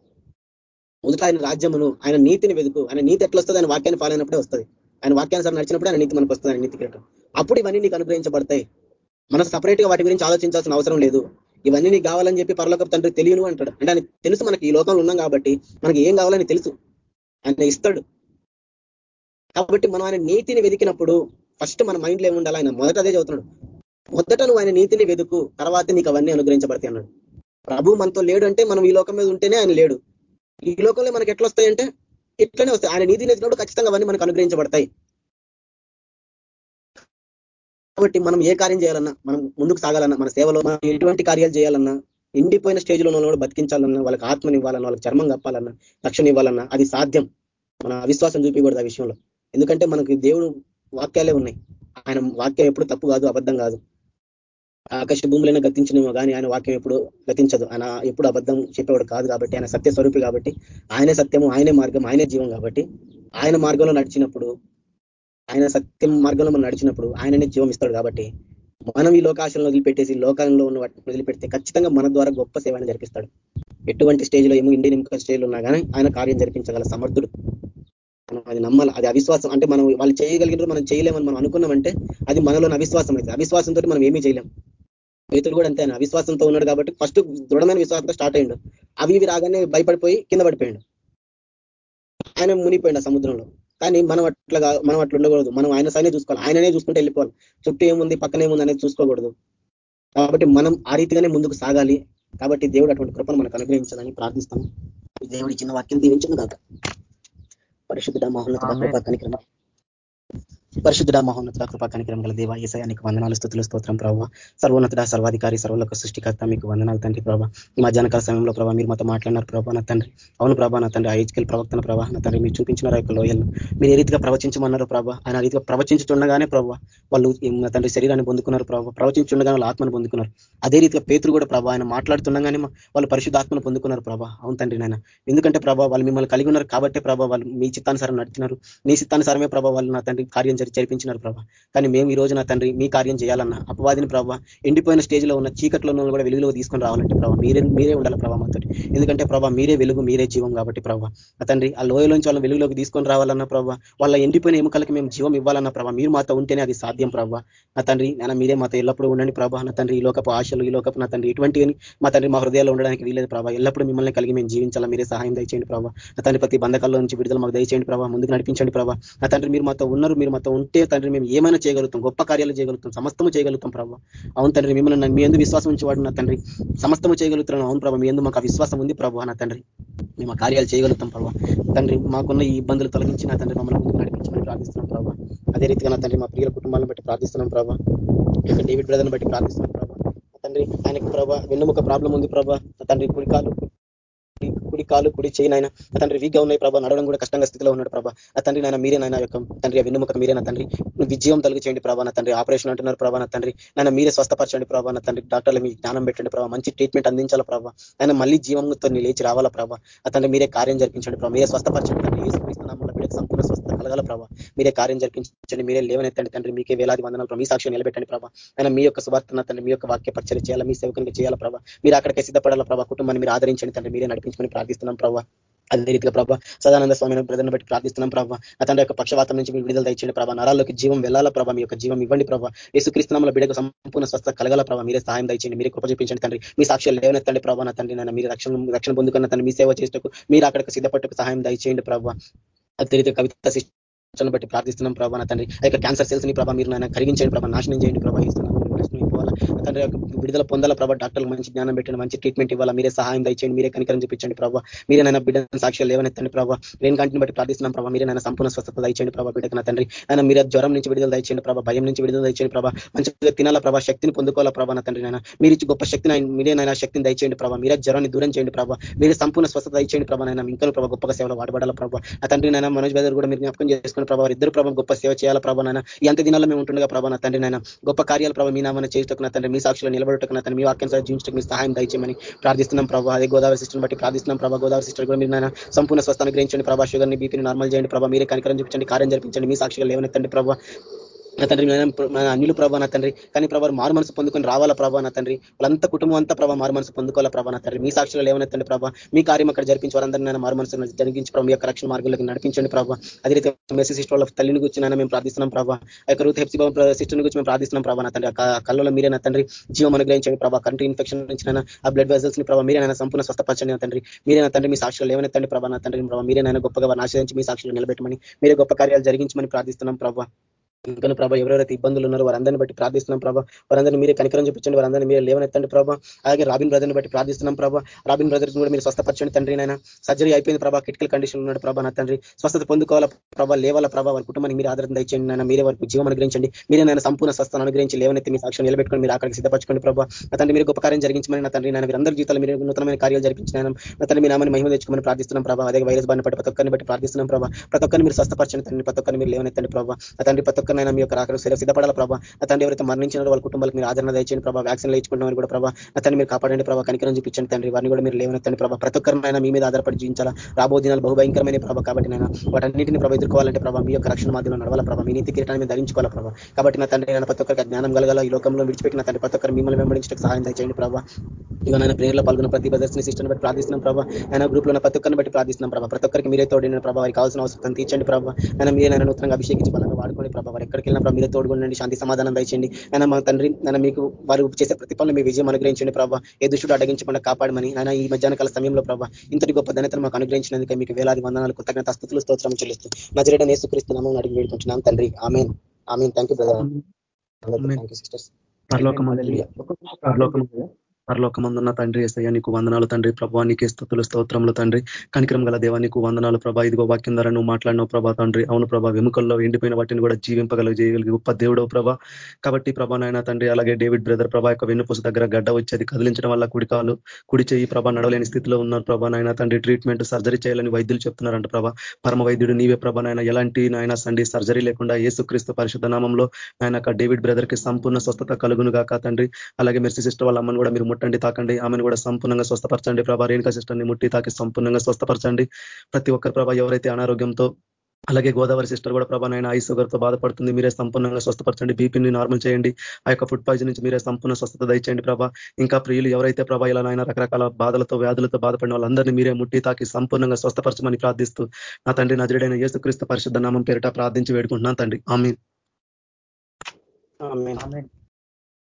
C: మొదట ఆయన రాజ్యమును ఆయన నీతిని వెతుకు. ఆయన నీతి ఎట్లా వస్తుంది ఆయన వాక్యాన్ని ఫాలో అయినప్పుడే వస్తుంది. ఆయన వాక్యానుసారం నడిచినప్పుడు ఆయన నీతి మనకు వస్తుంది ఆయన నీతి కిరటం. అప్పుడు ఇవన్నీ నీకు అనుగ్రహించబడతాయి. మనం సపరేట్గా వాటి గురించి ఆలోచించాల్సిన అవసరం లేదు. ఇవన్నీ నీకు కావాలని చెప్పి పరలోక తండ్రి తెలియను అంటాడు. అంటే ఆయన తెలుసు మనకి ఈ లోకంలో ఉన్నాం కాబట్టి మనకి ఏం కావాలని తెలుసు. ఆయన ఇస్తాడు. కాబట్టి మనం ఆయన నీతిని వెతికినప్పుడు ఫస్ట్ మన మైండ్లో ఏముండాలి? ఆయన మొదట అదే చదువుతున్నాడు. మొదట నువ్వు ఆయన నీతిని వెతుకు. తర్వాత నీకు అవన్నీ అనుగ్రహించబడతాయి అన్నాడు. ప్రభు మనతో లేడు అంటే మనం ఈ లోకం మీద ఉంటేనే ఆయన లేడు. ఈ లోకంలో మనకి ఎట్లా వస్తాయంటే ఇట్లనే వస్తాయి. ఆయన నీతి వెతికినప్పుడు ఖచ్చితంగా అవన్నీ మనకు అనుగ్రహించబడతాయి. కాబట్టి మనం ఏ కార్యం చేయాలన్నా మనం ముందుకు సాగాలన్నా మన సేవలో మనం ఎటువంటి కార్యాలు చేయాలన్నా ఎండిపోయిన స్టేజ్లో ఉన్న కూడా బతికించాలన్నా వాళ్ళకి ఆత్మని ఇవ్వాలన్నా వాళ్ళకి చర్మం కప్పాలన్నా రక్షణ ఇవ్వాలన్నా అది సాధ్యం. మన అవిశ్వాసం చూపించకూడదు ఆ విషయంలో. ఎందుకంటే మనకి దేవుడు వాక్యాలే ఉన్నాయి. ఆయన వాక్యం ఎప్పుడు తప్పు కాదు అబద్ధం కాదు. ఆకాశ భూములైనా గతించినమో కానీ ఆయన వాక్యం ఎప్పుడు గతించదు. ఆయన ఎప్పుడు అబద్ధం చెప్పేవాడు కాదు కాబట్టి ఆయన సత్య స్వరూపి కాబట్టి ఆయనే సత్యము ఆయనే మార్గం ఆయనే జీవం కాబట్టి ఆయన మార్గంలో నడిచినప్పుడు ఆయన సత్యం మార్గంలో మనం నడిచినప్పుడు ఆయననే జీవం ఇస్తాడు కాబట్టి మనం ఈ లోకాశలను వదిలిపెట్టేసి లోకంలో ఉన్న వాటిని వదిలిపెడితే ఖచ్చితంగా మన ద్వారా గొప్ప సేవని జరిపిస్తాడు. ఎటువంటి స్టేజ్లో ఏమో ఇండియన్ ఇంకొక స్టేజ్లో ఉన్నా కానీ ఆయన కార్యం జరిపించగల సమర్థుడు. మనం అది నమ్మాలి. అది అవిశ్వాసం. అంటే మనం వాళ్ళు చేయగలిగినారు మనం చేయలేమని మనం అనుకున్నామంటే అది మనలోని అవిశ్వాసం అయితే అవిశ్వాసంతో మనం ఏమీ చేయలేం. రైతులు కూడా అంతే అవిశ్వాసంతో ఉన్నాడు కాబట్టి ఫస్ట్ దృఢమైన విశ్వాసంతో స్టార్ట్ అయ్యిండు. అవి ఇవి రాగానే భయపడిపోయి కింద పడిపోయాడు. ఆయన మునిపోయిండు సముద్రంలో. కానీ మనం అట్లా మనం అట్లా ఉండకూడదు. మనం ఆయన సైనే చూసుకోవాలి. ఆయననే చూసుకుంటే వెళ్ళిపోవాలి. చుట్టూ ఏముంది పక్కన ఏముంది అనేది చూసుకోకూడదు. కాబట్టి మనం ఆ రీతిగానే ముందుకు సాగాలి. కాబట్టి దేవుడు అటువంటి కృపను మనకు అనుగ్రహించాలని ప్రార్థిస్తాము. దేవుడి చిన్న వాక్యం దీవించను కాక పరిశుద్ధ మహోన్నత కనిక్రమ. పరిశుద్ధ మహోన్నత కృపా రంగల గల దేవ ఏసయానికి వందనాలు స్థుతులు స్తోత్రం ప్రభావ సర్వోన్నతుడ సర్వాధికారి సర్వలోక సృష్టికర్త మీకు వందనాలు తండ్రి ప్రభావ ఈ మధ్యాహ్నకాల సమయంలో ప్రభావ మీరు మాతో మాట్లాడినారు ప్రభావ నా తండ్రి. అవును ప్రభా నా తండ్రి ఐజ్కెల్ ప్రవక్తన ప్రభావ నా తండ్రి మీరు చూపించిన యొక్క లోయలను. మీరు ఏ రీతిగా ప్రవచించమన్నారు ప్రభావ ఆయన రీతిగా ప్రవచించుతుండగానే ప్రభావ వాళ్ళు నా తండ్రి శరీరాన్ని పొందుకున్నారు ప్రభావ ప్రవచించుండగానే వాళ్ళు ఆత్మను పొందుకున్నారు. అదే రీతిగా పేతులు కూడా ప్రభావ ఆయన మాట్లాడుతుండగానే వాళ్ళు పరిశుద్ధాత్మను పొందుకున్నారు ప్రభావ అవును తండ్రి నాయన. ఎందుకంటే ప్రభావ వాళ్ళు మిమ్మల్ని కలిగి ఉన్నారు కాబట్టి ప్రభావ వాళ్ళు మీ చిత్తానుసారం నడుతున్నారు మీ చిత్తానుసారమే ప్రభావ వాళ్ళు నా తండ్రి కార్యం జరిపించినారు ప్రభా. కానీ మేము ఈ రోజు నా తండ్రి మీ కార్యం చేయాలన్నా అపవాదిని ప్రభావ ఎండిపోయిన స్టేజ్లో ఉన్న చీకట్లో కూడా వెలుగులో తీసుకొని రావాలంటే ప్రభావ మీరే మీరే ఉండాలి ప్రభావ మాతో ఎందుకంటే ప్రభావ మీరే వెలుగు మీరే జీవం కాబట్టి ప్రభావ నా తండ్రి ఆ లోయలోంచి వాళ్ళ వెలుగులోకి తీసుకొని రావాలన్న ప్రభావ వాళ్ళ ఎండిపోయిన ఎముకలకి మేము జీవం ఇవ్వాలన్న ప్రభావ మీరు మాతో ఉంటేనే అది సాధ్యం ప్రభావ నా తండ్రి నేను మీరే మాతో ఎల్లప్పుడూ ఉండండి ప్రభావ నా తండ్రి ఈ లోకపు ఆశలు ఈ లోకపు నా తండ్రి ఇటువంటివి మా తండ్రి మా హృదయాల్లో ఉండడానికి వీలేదు ప్రభావ ఎల్లప్పుడూ మిమ్మల్ని కలిగి మేము జీవించాలా మీరే సహాయం దయచేయండి ప్రభావ నా తండ్రి ప్రతి బంధకాల్లో నుంచి విడుదల మాకు దయచేయండి ప్రభావ ముందుకు నడిపించండి ప్రభావ నా తండ్రి మీరు మాతో ఉన్నారు మీరు మాతో ఉంటే తండ్రి మేము ఏమైనా చేయగలుగుతాం గొప్ప కార్యాలు చేయగలుగుతాం సమస్తము చేయగలుగుతాం ప్రభావ అవును తండ్రి మిమ్మల్ని మీ ఎందు విశ్వాసం ఉంచేవాడు నా తండ్రి. సమస్తము చేయగలుగుతున్నాను అవును ప్రభావ మీ ఎందుకు మాకు విశ్వాసం ఉంది ప్రభావ నా తండ్రి. మేము కార్యాలు చేయగలుగుతాం ప్రభావ తండ్రి మాకున్న ఈ ఇబ్బందులు తొలగించి నా తండ్రి మమ్మల్ని ముందుకు నడిపించమని ప్రార్థిస్తున్నాం ప్రభావ అదే రీతిగా నా తండ్రి మా ప్రియుల కుటుంబాలను బట్టి ప్రార్థిస్తున్నాం ప్రభావ డేవిడ్ బ్రదర్ని బట్టి ప్రార్థిస్తున్నాం ప్రభావ తండ్రి ఆయనకు ప్రభా వెన్నుముక ప్రాబ్లం ఉంది ప్రభా. తండ్రి కుడికాలు కాలు కుడి చేయి నాయన. తండ్రి వీక్గా ఉన్నాయి ప్రభా. నడవడం కూడా కష్టంగా స్థితిలో ఉన్నాడు ప్రభా. ఆ తండ్రి నాయన మీరే నాయన యొక్క తండ్రి. వెన్నుముక మీరే నా తండ్రి. విజయం తలుగు చేయండి ప్రభా. నా తండ్రి ఆపరేషన్ అంటున్నారు ప్రభా. నా తండ్రి నాయన మీరే స్వస్థపరచండి ప్రభా. నా తండ్రి డాక్టర్లు మీ జ్ఞానం పెట్టండి ప్రభా. మంచి ట్రీట్మెంట్ అందించాల ప్రభా. ఆయన మళ్ళీ జీవంతో లేచి రావాలా ప్రభా. ఆ తండ్రి మీరే కార్యం జరిపించండి ప్రభా. మీరే స్వస్థపరచండి తండ్రి. ఏ సంపూర్ణ స్వస్థ కలగాల ప్రభావ మీరే కార్యం జరిపించండి మీరే లేవనెత్తండి తండ్రి. మీకే వేలాది వందనాలు మీ సాక్షి నిలబెట్టండి ప్రభావ ఆయన మీ యొక్క సువార్తన తండ్రి మీ యొక్క వాక్య పరిచయం చేయాలి మీ సేవకునికి చేయాలి ప్రభా. మీరు అక్కడికే సిద్ధపడాల ప్రభా. కుటుంబాన్ని మీరు ఆదరించండి తండ్రి. మీరే నడిపించమని ప్రార్థిస్తున్నాం ప్రభావ అదే రీతిగా ప్రభా సదానంద స్వామి బ్రదర్ని బట్టి ప్రార్థిస్తున్నాం ప్రభా. అతని యొక్క పక్షవాతం నుంచి మీరు విడుదల తెచ్చండి ప్రభావ నరాల్లోకి జీవం వెళ్ళాల ప్రభావ మీ యొక్క జీవం ఇవ్వండి ప్రభావ యేసుక్రీస్తునామల బిడకు సంపూర్ణ స్వస్థ కలగల ప్రభావ మీరే సహాయం దయచేయండి. మీరే కృప చూపించండి తండ్రి. మీ సాక్ష్యాలు లేవనెత్తండి ప్రభావ నా తండ్రి. నన్ను మీరు రక్షణ రక్షణ పొందుకున్న తండ్రి. మీ సేవ చేసేటకు మీరు అక్కడికి సిద్ధపట్టుకు సహాయం దయచేయండి ప్రభావ అదే కవిత శిక్షణ బట్టి ప్రార్థిస్తున్నాం ప్రభా నా తండ్రి. ఆ యొక్క క్యాన్సర్ సెల్స్ని ప్రభా మీరు నాయన కరిగించండి ప్రభా నాశనం చేయండి ప్రభా ఇస్తున్నాం పోవాలా తండ్రి విడుదల పొందాల ప్రభా? డాక్టర్లు మంచి జ్ఞానం పెట్టండి మంచి ట్రీట్మెంట్ ఇవ్వాలా? మీరే సహాయం దయచేయండి మీరే కనికరం చూపించండి ప్రభావ మీరే నైనా బిడ్డ సాక్ష్యాలు లేవనెత్తండి ప్రభావ నేను కంటిని బట్టి ప్రార్థిస్తున్నాం ప్రభావ మీరే నైనా సంపూర్ణ స్వస్థత దయచేయండి ప్రభావ బిడ్డకు నా తండ్రి. ఆయన మీరే జ్వరం నుంచి విడుదల దయచేయండి ప్రభావ భయం నుంచి విడుదల దయచేయండి ప్రభావ మంచిగా తినాల ప్రభావ శక్తిని పొందుకోవాలా ప్రభావ నా తండ్రి నైనా మీరు ఇచ్చి గొప్ప శక్తిని మీరే నైనా శక్తిని దయచేయండి ప్రభావ మీరే జ్వరాన్ని దూరం చేయండి ప్రభావ మీరే సంపూర్ణ స్వస్థత దయచేయండి ప్రభావ నైనా ఇంకా ప్రభావ గొప్ప సేవలో వాడబడాల ప్రభావ ఆ తండ్రి నైనా మనోజ్ బెదర్ కూడా మీరు జ్ఞాపకం చేసుకుని ప్రభావ ఇద్దరు ప్రభావ గొప్ప సేవ చేయాల ప్రభావ నైనా ఎంత దినాల్లో మేము ఉంటుండగా ప్రభావ నా తండ్రి నైనా గొప్ప కార్యాల ప్రభావ మీ నామని చేస్తూ నా తండ్రి మీ సాక్షిలో నిలబడటకు నా తండ్రి మీ వాక్యం జీవించడానికి మీ సహాయం దయచేయమని ప్రార్థిస్తున్నాం ప్రభావ అదే గోదావరి సిస్టర్ బట్టి ప్రార్థిస్తున్నాం ప్రభావ గోదావరి సిస్టర్ కూడా మీరు నాయన సంపూర్ణ స్వస్థాన్ని గ్రహించండి ప్రభా. షుగర్ని బీపీని నార్మల్ చేయండి ప్రభావ మీరే కనికరం చూపించండి. కార్యం జరిపించండి. మీ సాక్షిగా లేవనెత్తండి ప్రభావ నా తండ్రి అన్యులు ప్రభా నా తండ్రి. కానీ ప్రభావ మారు మనసు పొందుకొని రావాలా ప్రభా నా తండ్రి? వాళ్ళంతా కుటుంబం అంతా ప్రభావ మారు మనసు పొందుకోవాలా ప్రభా నా తండ్రి? మీ సాక్షిలో లేవనెత్తండి ప్రభావ మీ కార్యం అక్కడ జరిపించి వారందరినీ నేను మారు మనసు జరిగించి ప్రభావ యొక్క రక్షణ మార్గంలోకి నడిపించండి ప్రభావ అదే రీతి మెసేజ్ సిస్టర్ వాళ్ళ తల్లిని గురించి మేము ప్రార్థిస్తున్నాం ప్రభావ ఆ యొక్క రూత్ హెప్సి సిస్టర్ గురించి మేము ప్రార్థిస్తున్నాం ప్రభావ నా తండ్రి. కళ్ళలో మీరే నా తండ్రి. జీవం అనుగ్రహించండి ప్రభావ కంటి ఇన్ఫెక్షన్ నుంచి ఆ బ్లడ్ వెజల్స్ని ప్రభావ మీరే నైనా సంపూర్ణ స్వస్థపరచండి నా తండ్రి. మీరే నా తండ్రి మీ సాక్షిలో తండ్రి ప్రభావ నా తండ్రి ప్రభావ మీరే నైనా గొప్పగా ఆశ్రయించి మీ సాక్షిలో నిలబెట్టమని మీరే గొప్ప కార్యాలు జరిగించమని ప్రార్థిస్తున్నాం ప్రభావ ఇంకా ప్రభా ఎవరెవరైతే ఇబ్బందులు ఉన్నారో వారందరిని బట్టి ప్రార్థిస్తున్నాం ప్రభా. వారందరినీ మీరే కనికరం చూపించండి వారందరినీ మీరే లేవనెత్తండి ప్రభావ అలాగే రాబిన్ బ్రదర్ని బట్టి ప్రార్థిస్తున్నాం ప్రభా. రాబిన్ బ్రదర్స్ కూడా మీరు స్వస్థపరచండి తండ్రి నాయన. సర్జరీ అయిపోయింది ప్రభా క్రిటికల్ కండిషన్ ఉన్నాడు ప్రభా నా తండ్రి. స్వస్థత పొందుకోవాలా ప్రభావ లేవాల ప్రభావ వారి కుటుంబానికి మీరు ఆదరణ దండి నాయన. మీరే వారికి జీవం అనుగ్రహించండి. మీరే నాయన సంపూర్ణ స్వస్థను అనుగ్రహించి లేవనెత్తి మీ సాక్ష్యం నిలబెట్టుకొని మీరు అక్కడికి సిద్ధపరచుకోండి ప్రభావ నా తండ్రి మీరు గొప్ప కార్యం జరిగించమని నా తండ్రి నాయన అందరి జీవితాలు మీరు నూతనమైన కార్యాలు జరిపించిన నా తండ్రి మీ నామని మహిమ తెచ్చుకోమని ప్రార్థిస్తున్నాం ప్రభా. అదే వైరస్ బారిన పట్టి ప్రతి ఒక్కరిని బట్టి ప్రార్థిస్తున్నాం ప్రభావ ప్రతి ఒక్కరిని మీరు స్వస్థపరచండి తండ్రి ప్రతి ఒక్కరిని మీరు లేవనెత్తండి ప్రభావ నా తండ్రి ప్రతి ఒక్కరినైనా మీ యొక్క సేవ సిద్ధపడాల ప్రభావ తండ్రి ఎవరైతే మరణించినారో వాళ్ళ కుటుంబాలకు మీరు ఆదరణ దయచేయండి ప్రభావ వ్యాక్సిన్లు ఇచ్చుకుంటున్నారు కూడా ప్రభావ తను మీరు కాపాడండి ప్రభావ కనికరం చూపించండి తండ్రి. వారిని కూడా మీరు లేవనెత్తండి ప్రభావ ప్రతి ఒక్కరినైనా మీ మీద ఆధారపడి జీవించాలా? రాబో దినాలు బహుభయంకరమైన ప్రభావ కాబట్టి నేను వాటన్నింటిని ప్రభావ ఎదుర్కోవాలంటే ప్రభావ మీ యొక్క రక్షణ మాధ్యమం నడవాల ప్రభావ మీ నీతి కిరీటాన్ని మీరు ధరించుకోవాలా ప్రభావ కాబట్టి నా తండ్రి నేను ప్రతి ఒక్కరికి జ్ఞానం కలగాల? ఈ లోకంలో విడిచిపెట్టిన తండ్రి ప్రతి ఒక్కరు మిమ్మల్ని వెంబడించడానికి సహాయం దయచేయండి ప్రభావ ఇక నేను ప్రేయర్లో పాల్గొన్న ప్రతి ప్రదర్శన సిస్టమ్ బట్టి ప్రార్థిస్తున్నాం ప్రభావ ఆయన గ్రూప్లో ప్రతి ఒక్కరిని బట్టి ప్రార్థిస్తున్నాం ప్రభావ ప్రతి ఒక్కరికి మీరే తోడిన ప్రభావ వారికి కావాల్సిన అవసరం తీర్చండి ప్రభావ ఆయన మీరే నన్ను నూతనంగా అభిషేకించి వాళ్ళని వాడుకోండి ప్రభావ వారు ఎక్కడికి వెళ్ళినా మీరే తోడుకోండి శాంతి సమాధానం దయచేయండి. ఆయన మా తండ్రి నేను మీకు వారు చేసే ప్రతి పనులు మీ విజయం అనుగ్రహించండి ప్రభావ ఏ దుష్టుడు అడ్డగించకుండా కాపాడమని ఆయన ఈ మధ్యాహ్న కాల సమయంలో ప్రభావ ఇంతటి గొప్ప ధనతను మాకు అనుగ్రహించినందుకే మీకు వేలాది వందనాలు కృతజ్ఞత స్థుతులు స్తోత్రం చెల్లిస్తూ నజరేట నేసుక్రీస్తున్నాము అడిగి వేడుకుంటున్నాం తండ్రి amen. Amen. Thank you brother thank you sisters
D: పరలోకమందున్న తండ్రి ఏసయ్య నీకు వందనాలు తండ్రి. ప్రభా నీకే స్థుతులు స్తోత్రములు తండ్రి. కనికరం గల దేవా నీకు వందనాలు ప్రభా. ఇదిగో వాక్యం ద్వారా నువ్వు మాట్లాడినావు ప్రభా తండ్రి. అవును ప్రభా వెముకల్లో ఎండిపోయిన వాటిని కూడా జీవింపగల చేయగలిగి గొప్ప దేవుడవు ప్రభా. కాబట్టి ప్రభా నాయన తండ్రి అలాగే డేవిడ్ బ్రదర్ ప్రభా యొక్క వెన్నుపూస దగ్గర గడ్డ వచ్చేది కదిలించడం వల్ల కుడికాలు కుడి చేయి ప్రభా నడవలేని స్థితిలో ఉన్నారు ప్రభా నాయన తండ్రి. ట్రీట్మెంట్ సర్జరీ చేయాలని వైద్యులు చెప్తున్నారంట ప్రభా. పరమ వైద్యుడు నీవే ప్రభా నాయన. ఎలాంటి నాయన సండి సర్జరీ లేకుండా ఏసుక్రీస్తు పరిశుద్ధ నామంలో ఆయన డేవిడ్ బ్రదర్కి సంపూర్ణ స్వస్థత కలుగును గాక తండ్రి. అలాగే మెర్సీ సిస్టర్ వాళ్ళ అమ్మను కూడా మీరు ముట్టండి తాకండి. ఆమెను కూడా సంపూర్ణంగా స్వస్థపరచండి. ప్రభా రేణుకా సిస్టర్ని ముట్టి తాకి సంపూర్ణంగా స్వస్థపరచండి. ప్రతి ఒక్కరు ప్రభా ఎవరైతే అనారోగ్యంతో అలాగే గోదావరి సిస్టర్ కూడా ప్రభా నాయన ఐ షుగర్తో బాధపడుతుంది మీరే సంపూర్ణంగా స్వస్థపరచండి. బీపీని నార్మల్ చేయండి. ఆ యొక్క ఫుడ్ పాయిజన్ నుంచి మీరే సంపూర్ణ స్వస్థత దయచేయండి ప్రభా. ఇంకా ప్రియులు ఎవరైతే ప్రభా ఇలా నాయన రకరకాల బాధలతో వ్యాధులతో బాధపడిన వాళ్ళందరినీ మీరే ముట్టి తాకి సంపూర్ణంగా స్వస్థపరచమని ప్రార్థిస్తూ నా తండ్రి నజరుడైన యేసుక్రీస్తు పరిశుద్ధ నామం పేరిట ప్రార్థించి వేడుకుంటున్నాను తండ్రి. ఆమె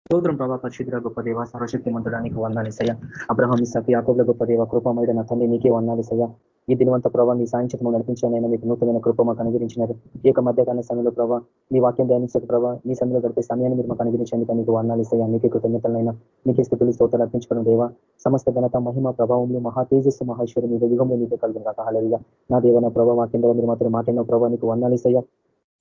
E: స్తోత్రం ప్రభా పరిశుద్ర గొప్ప దేవ సర్వశక్తి మంతుడానికి వందాలి సయ అబ్రహం సఫి యాకోబ్ల గొప్ప దేవ కృపమైన నా తండ్రి నీకే వందాలి సయ ఈ దినవంత ప్రభావ మీ సాయంత్రం నడిపించానైనా మీకు నూతనమైన కృప మాకు అనుగ్రహించినారు ఈ యొక్క మధ్యకాల సమయంలో ప్రభావ మీ వాక్యం ధ్యానించక ప్రభావ మీ సమయంలో గడిపే సమయాన్ని మీరు మాకు అనుగ్రహించేందుకు మీకు వందాలి సయ్య మీకే కృతజ్ఞతలైనా మీకే స్థితులు స్తోత్రం అర్పించుకోవడం దేవ సమస్త ఘనత మహిమ ప్రభావంలో మహా తేజస్సు మహేశ్వరు మీ యుగంలో నీకే కలిగిన కాక నా దేవ నా ప్రభావ వాక్యం మీరు మాత్రం మాట్లాడిన ప్రభావ నీకు వందాలి సయ్య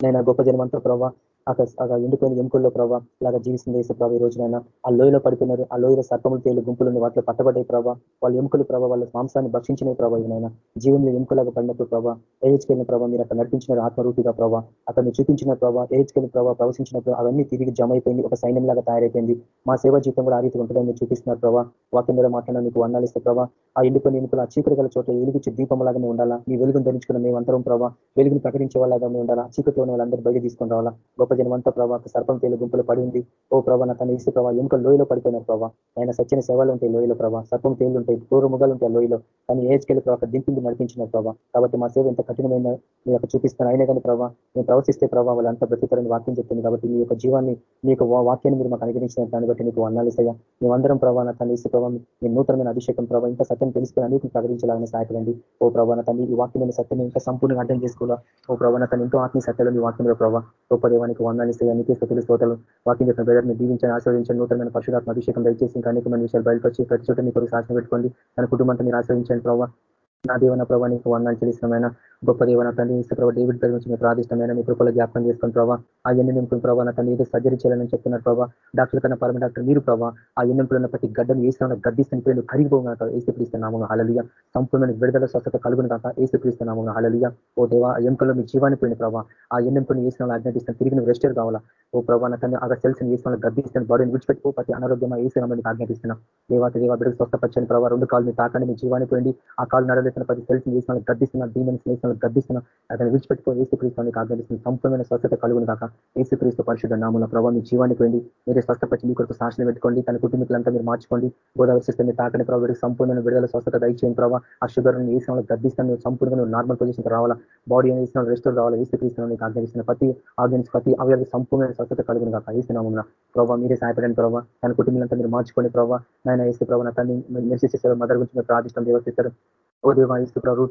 E: నేను గొప్ప జనమంతా ప్రభావ అక్కడ ఎండిపోయిన ఎముకల్లో ప్రభావ ఇలాగా జీవిస్తుంది వేసే ప్రభావ ఈ రోజునైనా ఆ లోయలో పడిపోయినారు ఆ లోయలో సర్పములు తేలు గుంపులు వాటిలో పట్టబడే ప్రభావ వాళ్ళ ఎముకలు ప్రభావ వాళ్ళ మాంసాన్ని భక్షించిన ప్రభావనైనా జీవంలో ఎముకలాగా పడినప్పుడు ప్రభావ ఏహెచ్కెళ్ళిన ప్రభావ మీరు అక్కడ నడిపించిన ఆత్మరూపిగా ప్రభావ అక్కడ మీరు చూపించిన ప్రభావ ఏహెచ్కెళ్ళిన ప్రభావ ప్రవశించినప్పుడు అవన్నీ తిరిగి జమ అయిపోయింది ఒక సైన్యం లాగా తయారైపోయింది. మా సేవా జీవితం కూడా ఆ రీతి ఉంటుందని మీరు చూపిస్తున్నారు ప్రభావ వాక్యం ద్వారా మాట్లాడిన మీకు వర్ణాలిస్తే ప్రభావ ఆ ఎండిపోయిన ఎముకలు ఆ చీకటి గల చోట్ల వెలుగుచ్చి దీపం లాగానే ఉండాలా? మీ వెలుగును ధరించుకున్న మేమంతరం ప్రభావ వెలుగును ప్రకటించే వాళ్ళగానే ఉండాలా? చీకట్లో వాళ్ళందరూ బయట తీసుకొని రావాలా? గొప్ప జనమంతా ప్రభావ సర్పం తేలు గుంపులు పడి ఉంది. ఓ ప్రభావ తన ఇసు ప్రభావ ఎముక లోయలో పడిపోయినారు ప్రభావ ఆయన సచ్చిన సేవలు ఉంటాయి లోయలో ప్రభావ సర్పం తేలు ఉంటాయి పూర్వ ముగాలు ఉంటాయి లోయలో. కానీ ఏజ్కెళ్ళి ప్రభావ దింపింది నడిపించిన ప్రభావ కాబట్టి మా సేవ ఎంత కఠినమైన మీ యొక్క చూపిస్తాను అయినా కానీ ప్రభావ మేము ప్రవర్తిస్తే ప్రభావ వాళ్ళంతా బ్రతుకుతారని వాక్యం చెప్తుంది. కాబట్టి మీ యొక్క జీవాన్ని మీ యొక్క వాక్యాన్ని మీరు మాకు అనుగ్రహించిన దాన్ని బట్టి నీకు అన్నాలిసయ్యా మేమందరం ప్రభావ తన ఇసు ప్రభావ మీ నూతనమైన అభిషేకం ప్రభావ ఇంకా సత్యం తెలుసుకుని అనేక ప్రకటించాలని సహాయపడండి. ఓ ప్రభావ తన ఈ వాక్యమైన సత్యం ఇంకా సంపూర్ణంగా అర్థం చేసుకోవాలా? ఓ ప్రభావ తను ఎంతో ఆత్మీయ సత్యాలు మీ వాక్యంలో ప్రభావ గొప్ప దేవానికి వందాన్ని అన్ని స్థుతులు శ్రోతలు వాక్యం చెప్పిన బ్రదర్ని దీవించని ఆశ్రయించండి నూతనమైన పరిశుధాత్మ అభిషేకం దయచేసి ఇంకా అనేకమైన విషయాలు బయలుపరిచి ప్రతి చోట మీకు సాక్షి పెట్టుకోండి. తన కుటుంబంతో మీరు ఆశ్రయించండి ప్రభావ నా దేవన ప్రభావ నీకు వర్ణాలు చెల్లిస్తున్నామైన గొప్ప దేవన తండ్రి ఇస్తే ప్రభావ డేవిడ్ గారి నుంచి మీ ప్రాదిష్టమైన మీ కృపలో జ్ఞాపకం చేసుకుని ప్రభావ ఆ ఎన్ని నింపుల ప్రభావ నా తండ్రి ఏదో సర్జరీ చేయాలని చెప్తున్నారు ప్రభావ డాక్టర్ కన్నా పరమ డాక్టర్ మీరు ప్రభావ ఆ ఎన్నెంపులు ఉన్న ప్రతి గడ్డను వేసిన గడ్డిస్తున్న పేరు కరిగిపోగా ఏసుక్రీస్తున్నాము హలలియ సంపూర్ణ విడుదల స్వస్థత కలుగును కాక ఏసుక్రీస్తున్నాము హలలియ ఓ దేవ ఆ ఎంపులో మీ జీవాన్ని పోయిన ప్రభావ ఆ ఎన్నెంపుని వేసిన ఆజ్ఞాపిస్తాను. తిరిగి నువ్వు రెస్టర్ కావాలా? ఓ ప్రభావ నా తండ్రి ఆ సెల్స్ వేసిన గడ్డిస్తాను బాడీని విడిచిపెట్టుకో ప్రతి అనారోగ్యమా వేసిన ఆజ్ఞాపిస్తున్నాం. దేవాత దేవ బిడ్డకు స్వస్థపచ్చని ప్రభావ రెండు కాలు మీ తాకండి మీ జీవాన్ని పోయింది ఆ కాలు నడలేసిన ప్రతి సెల్స్ వేసిన గడ్డిస్తున్న డీమన్స్ వేసిన గడ్డిస్తున్న అతను విడిచిపెట్టుకో ఏసుక్రీస్తునికి ఆజ్ఞాపిస్తుంది సంపూర్ణమైన స్వస్థత కలుగును కాక ఏసుక్రీస్తు పరిశుద్ధ నామూల ప్రభావ మీ జీవాన్ని పోయింది మీరే స్వస్థపచ్చి మీ కొరకు శాసన పెట్టుకోండి తన కుటుంబీకులంతా మీరు మార్చుకోండి గోదావరి సిస్టమ్ మీరు తాకని ప్రభావ సంపూర్ణమైన విడుదల స్వస్థత దయచేయండి ప్రభావ ఆ షుగర్ ఏ సమయంలో గద్దిస్తాను సంపూర్ణంగా నార్మల్ పొజిషన్కి రావాలా బాడీ అనేది వేసిన రెస్టోర్ రావాలా ఏసుక్రీస్తున్న మీకు ఆజ్ఞాపిస్తున్న ప్రతి ఆర్గన్స్ ప్రతి అవయాలకు సంపూర్ణమైన స్వస్థత కలుగును కాక ఏసునామూన ప్రభావ మీరే సహాయపడండి ప్రభావ తన కుటుంబీలంతా మీరు మార్చుకోండి ప్రభావ నాయన ఏసు ప్రభావ తల్లి మెసేజ్ చేశారు మదర్ గురించి మీరు ప్రార్థిస్తాం దేవస్థిస్తారు ఓ దేవా ఇస్తు ప్రభు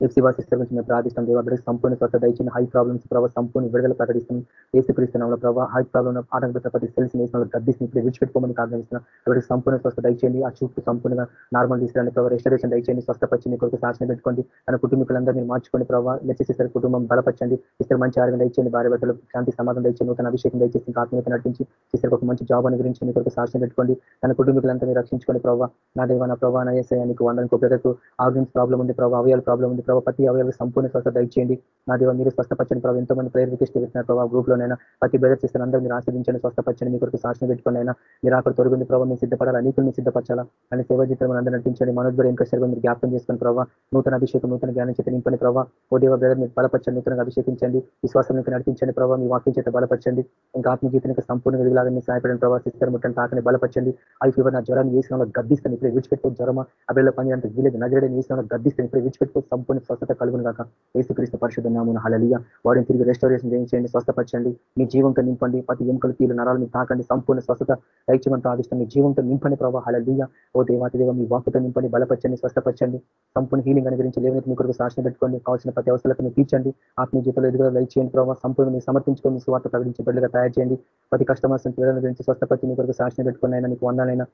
E: ఎఫ్సీవా సిస్టర్ గురించి మేము ప్రార్థిస్తాం దేవ బిడ్డకు సంపూర్ణ స్వత దయచిన హై ప్రాబ్లమ్స్ ప్రభావ సంపూర్ణ విడుదల ప్రకటిస్తాం. ఏసుక్రీస్తున్న ప్రభావ హై ప్రాబ్లం ఆటంకత ప్రతి సెల్స్ నేసిన గడ్డిసి ఇప్పుడు విడిచిపెట్టుకోమని ఆగ్రహిస్తున్నాం బిడ్డకు సంపూర్ణ స్వస్థ దయచేయండి. ఆ చూపు సంపూర్ణంగా నార్మల్ తీసుకురండి ప్రభావ రెస్టరేషన్ దయచేయండి. స్వస్థపచ్చి మీ కొరకు సాక్షణ పెట్టుకోండి. తన కుటుంబీకులందరూ మీరు మార్చుకోండి ప్రభావ లెచ్చేసేసరి కుటుంబం బలపరచండి. ఇస్తారు మంచి ఆరోగ్యం దయచేయండి. భార్య భర్తలు శాంతి సమాధానం దయచేయండి. నూతన అభిషేకం దయచేసి ఆత్మీయత నడిపించి ఇస్తారు ఒక మంచి జాబ్ అని గురించి మీ కొరకు సాక్షణ పెట్టుకోండి. తన కుటుంబీకులంతా మీరు రక్షించుకోండి ప్రభావ నా దేవ నా ప్రభావ నా ఏసయానికి వందనికి బ్రదర్కు ఆర్గన్స్ ప్రాబ్లం ఉంది ప్రభావ అవయాల ప్రాబ్లం ఉంది ప్రభావ ప్రతి అవయవ సంపూర్ణ స్వస్థత దయచేయండి. నా దేవ మీరు స్వస్థపచ్చని ప్రభావ ఎంతో మంది ప్రేర్ రిక్వెస్ట్ చేస్తున్నారు ప్రభావ గ్రూప్ లోనైనా ప్రతి బ్రదర్ చేస్తున్న అందరూ మీరు ఆశ్రదించండి స్వస్థపచ్చని మీ కొరకు శాసన పెట్టుకుని అయినా మీరు అక్కడ తొలగింది ప్రభావ మీరు సిద్ధపడాలి అనేకులు మీరు సిద్ధపరచాలా. అని సేవ చిత్రం అందరూ నటించండి మనోజ్ గారు ఇంకా మీరు జ్ఞాపకం చేసుకుని ప్రభావ నూతన అభిషేకం నూతన జ్ఞానం చేత నింపని ప్రభావ ఓ దేవ బ్రదర్ మీరు బలపరచండి నూతనంగా అభిషేకించండి. విశ్వాసం మీకు నడిపించండి ప్రభావ మీ వాక్యం చేత బలపరచండి. ఇంకా ఆత్మ జీవితం సంపూర్ణ విధిలాగా మీరు సహాయపడిన ప్రభావ సిస్టర్ ముట్టని తాకని బలపరచండి. ఐ ఫీవర్ నా జ్వరాన్ని ఏ వేసిన గద్దిస్తాను. ఇప్పుడు విడిచిపెట్టుకో జ్వరమా అభిలో పని అంటే వీలేదు నజరడని వేసిన గద్దిస్తాను. ఇప్పుడు విడిచిపెట్టుకో సంపూర్ణ స్వస్థత కలుగును కాక ఏసుక్రీస్తు పరిశుద్ధ నామూన హలలియ వాడిని తిరిగి రెస్టారేషన్ చేయించండి స్వస్థపరచండి. మీ జీవంతో నింపండి. ప్రతి ఎముకలు కీలు నరాలను తాకండి. సంపూర్ణ స్వస్థత దైత్యమంతో ఆదిష్టం మీ జీవంతో నింపండి ప్రభావ హలలియ ఓ దేవాతి దేవ మీ వాకుతో నింపండి బలపరచండి స్వస్థపరచండి. సంపూర్ణ హీలింగ్ అనుగురించి లేవనైతే మీ కొరకు సాక్షణ పెట్టుకోండి. కావాల్సిన ప్రతి అవసరాలకు మీరు తీర్చండి. ఆత్మీయ జీవితంలో ఎదుగుదల దయచేయండి ప్రభావ సంపూర్ణ సమర్పించుకొని స్వార్థ ప్రకటించే బిడ్డగా తయారు చేయండి. ప్రతి కష్టమర్శం పిల్లల గురించి స్వస్థపరిచి మీ కొరకు సాక్షణ పెట్టుకున్నాయని అయినా మీకు వందాలైనా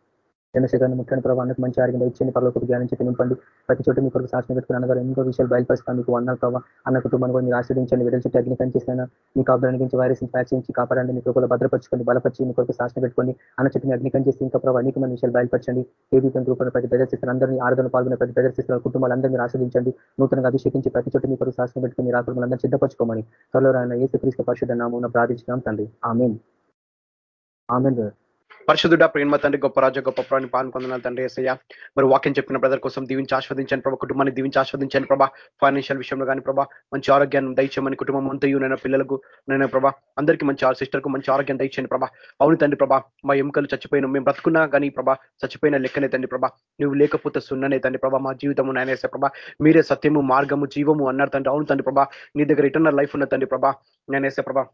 E: చంద్రశేఖరాన్ని ముఖ్యమైన ప్రభావ అన్నకు మంచి ఆరోగ్యం ఇచ్చింది పర్లోకి జ్ఞానం చేతి నింపండి ప్రతి చోట మీ కొరకు సాక్షణ పెట్టుకుని అన్నగారు ఎన్నో విషయాలు బయలుపరుస్తాను. మీకు వందాలు ప్రభావ అన్న కుటుంబాన్ని కూడా మీరు ఆశ్రదించండి విడల చుట్టూ అగ్ని కనిచేసిన మీ కాపురాన్ని గురించి వైరస్ వ్యాక్సిన్ కాపాడండి. మీ కృపలో భద్రపరచుకోండి. బలపరిచి మీ కొరకు సాక్షణ పెట్టుకోండి. అన్న చుట్టూ అగ్ని కనిచేసి ఇంకా ప్రభావ అనేక మంది విషయాలు బయలుపరచండి. ఏబీపీ రూపంలో ప్రతి ప్రదర్శిస్తున్న అందరినీ ఆరాధన పాల్గొనే ప్రతి ప్రదర్శిస్తున్న కుటుంబాలందరూ మీరు ఆశ్రదించండి నూతనంగా అభిషేకించి ప్రతి చోట మీ కొరకు సాక్షణ పెట్టుకుని మీరు ఆకులు అందరూ సిద్ధపరచుకోమని. త్వరలో ఆయన ఏసు క్రీస్తు పరిశుద్ధ నామం ప్రార్థించినాం తండ్రి. ఆమెన్. ఆమెన్
F: పరిశుద్ధుడ ప్రేమ తండ్రి గొప్ప రాజ గొప్ప ప్రాణి పాల్గొందనాలు తండ్రి ఏసయ్య. మరి వాక్యం చెప్పిన బ్రదర్ కోసం దీవించి ఆస్వాదించాను ప్రభా. కుటుంబాన్ని దీవించి ఆస్వాదించాను ప్రభా. ఫైనాన్షియల్ విషయంలో కానీ ప్రభా మంచి ఆరోగ్యాన్ని దయచేయమని కుటుంబం అంతయు నేను పిల్లలకు నేను ప్రభా అందరికీ మంచి సిస్టర్కు మంచి ఆరోగ్యం దయచేయండి ప్రభా. అవును తండ్రి ప్రభా మా ఎముకలు చచ్చిపోయిన మేము బ్రతుకున్నా కానీ ప్రభా చచ్చిపోయిన లెక్కనే తండ్రి ప్రభా. నువ్వు లేకపోతే సున్ననే తండ్రి ప్రభా మా జీవితము నేనేసే ప్రభా. మీరే సత్యము మార్గము జీవము అన్నారు తండ్రి. అవును తండ్రి ప్రభా నీ దగ్గర ఇటర్నల్ లైఫ్ ఉన్న తండ్రి ప్రభా నేనేసే ప్రభా.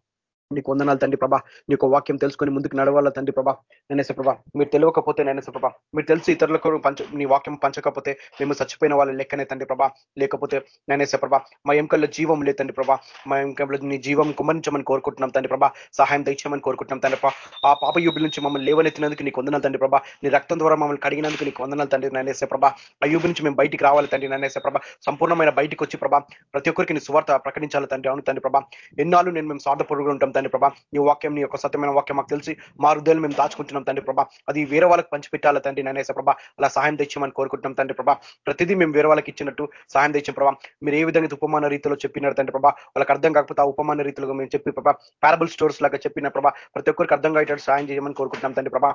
F: నీకు వందనాలు తండ్రి ప్రభా. నీకు వాక్యం తెలుసుకొని ముందుకు నడవాల తండ్రి ప్రభా. నేనేసే ప్రభా మీరు తెలియకపోతే నేనేసే ప్రభా. మీరు తెలిసి ఇతరులకు పంచ నీ వాక్యం పంచకపోతే మేము చచ్చిపోయిన వాళ్ళ లెక్కనే తండ్రి ప్రభా. లేకపోతే నేనేసే ప్రభా మా ఎంకల్లో జీవం లేదండి తండ్రి ప్రభా. మా ఎంకల్లో నీ జీవం కుమరించమని కోరుకుంటున్నాం తండ్రి ప్రభా. సహాయం దయచేయమని కోరుకుంటున్నాం తండ్రి ప్రభా. ఆ పాప యూబుల నుంచి మమ్మల్ని లేవనెత్తినందుకు నీకు వందనాలు తండ్రి ప్రభా. నీ రక్తం ద్వారా మమ్మల్ని కడిగినందుకు నీకు వందనాలు తండ్రి నేనేసే ప్రభా. అయ్యూబు నుంచి మేము బయటికి రావాలి తండ్రి నేనేసే ప్రభా. సంపూర్ణమైన బయటికి వచ్చి ప్రభా ప్రతి ఒక్కరికి నీ సువార్త ప్రకటించాలి తండ్రి. అవును తండ్రి ప్రభా. ఎన్నాళ్ళు నేను మేము స్వార్థపూర్వకంగా ఉంటాం తండ్రి ప్రభా. నీ వాక్యం నీ యొక్క సత్యమైన వాక్యం మాకు తెలిసి మారుదేలు మేము దాచుకుంటున్నాం తండ్రి ప్రభా. అది వేరే వాళ్ళకి పంచిపెట్టాలి తండ్రి నేనేస ప్రభా? అలా సహాయం తెచ్చామని కోరుకుంటున్నాం తండ్రి ప్రభా. ప్రతిదీ మేము వేరే వాళ్ళకి ఇచ్చినట్టు సహాయం తెచ్చిన ప్రభా. మీరు ఏ విధంగా ఉపమాన రీతిలో చెప్పినారు తండ్రి ప్రభా? వాళ్ళకి అర్థం కాకపోతే ఆ ఉపమాన రీతిలో మేము చెప్పి ప్రభా పారబుల్ స్టోర్స్ లాగా చెప్పిన ప్రభా ప్రతి ఒక్కరికి అర్థం అయ్యేటట్టు సహాయం చేయమని కోరుకుంటున్నాం తండ్రి ప్రభా.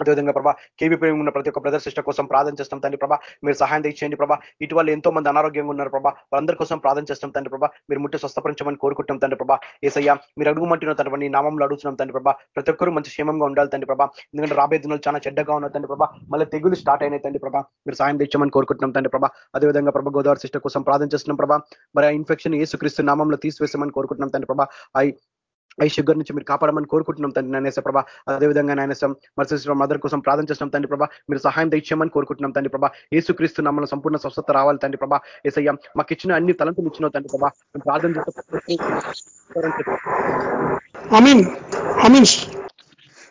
F: అదేవిధంగా ప్రభా కేబీపీ ఉన్న ప్రతి ఒక్క బ్రదర్ సిస్టర్ కోసం ప్రార్థన చేస్తాం తండ్రి ప్రభా మీరు సహాయం తెచ్చేయండి ప్రభా ఇటీవల ఎంతో మంది అనారోగ్యంగా ఉన్నారు ప్రభా వాళ్ళందరి కోసం ప్రార్థన చేస్తాం తండ్రి ప్రభా మీరు ముట్టి స్వస్థపరించమని కోరుకుంటాం తండ్రి ప్రభా ఏసయ్యా మీరు అడుగుమంటున్న తండ్రి నామంలో అడుగుతున్నాం తండ్రి ప్రభా ప్రతి ఒక్కరు మంచి క్షేమంగా ఉండాలి తండ్రి ప్రభా ఎందుకంటే రాబోయే దినాలు చాలా చెడ్డగా ఉన్న తండ్రి ప్రభా మళ్ళీ తెగులు స్టార్ట్ అయినాయి తండ్రి ప్రభా మీరు సాయం తెచ్చామని కోరుకుంటున్నాం తండ్రి ప్రభా అదేవిధంగా ప్రభా గోదావరి సిస్టర్ కోసం ప్రార్థన చేస్తున్నాం ప్రభా మరి ఆ ఇన్ఫెక్షన్ ఏసుక్రీస్తు నామంలో తీసివేసామని కోరుకుంటున్నాం తండ్రి ప్రభా ఈ షుగర్ నుంచి మీరు కాపాడమని కోరుకుంటున్నాం తండ్రి నాయనేస ప్రభా. అదేవిధంగా నాయనసం మరి మదర్ కోసం ప్రార్థన చేస్తున్నాం తండ్రి ప్రభా. మీరు సహాయం తెచ్చామని కోరుకుంటున్నాం తండ్రి ప్రభా. ఏసుక్రీస్తు నమ్మల్ని సంపూర్ణ స్వస్థత రావాలి తండ్రి ప్రభా. ఏసయ్య మాకు ఇచ్చిన అన్ని తలంపులు ఇచ్చిన తండ్రి ప్రభా. ప్రార్థన చేస్తే
G: అమీన్ అమీన్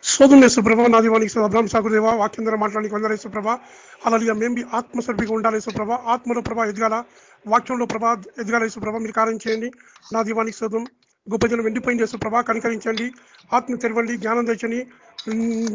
G: శోధం యేసుప్రభ నా దీవానికి అబ్రాహం సాగుదేవ వాక్యంధ్ర ద్వారా మాట్లాడానికి వందర యేసుప్రభ అలాగే మేము మీ ఆత్మసర్పిగా ఉండాలి యేసుప్రభ ఆత్మలో ప్రభ ఎదగాల వాక్యంలో ప్రభ ఎదగాల యేసుప్రభ మీరు కార్యం చేయండి. నా దీవానికి శోధం గొప్ప జనం ఎండిపోయింది ప్రభా కనికరించండి ఆత్మ తెరవండి జ్ఞానం తెచ్చని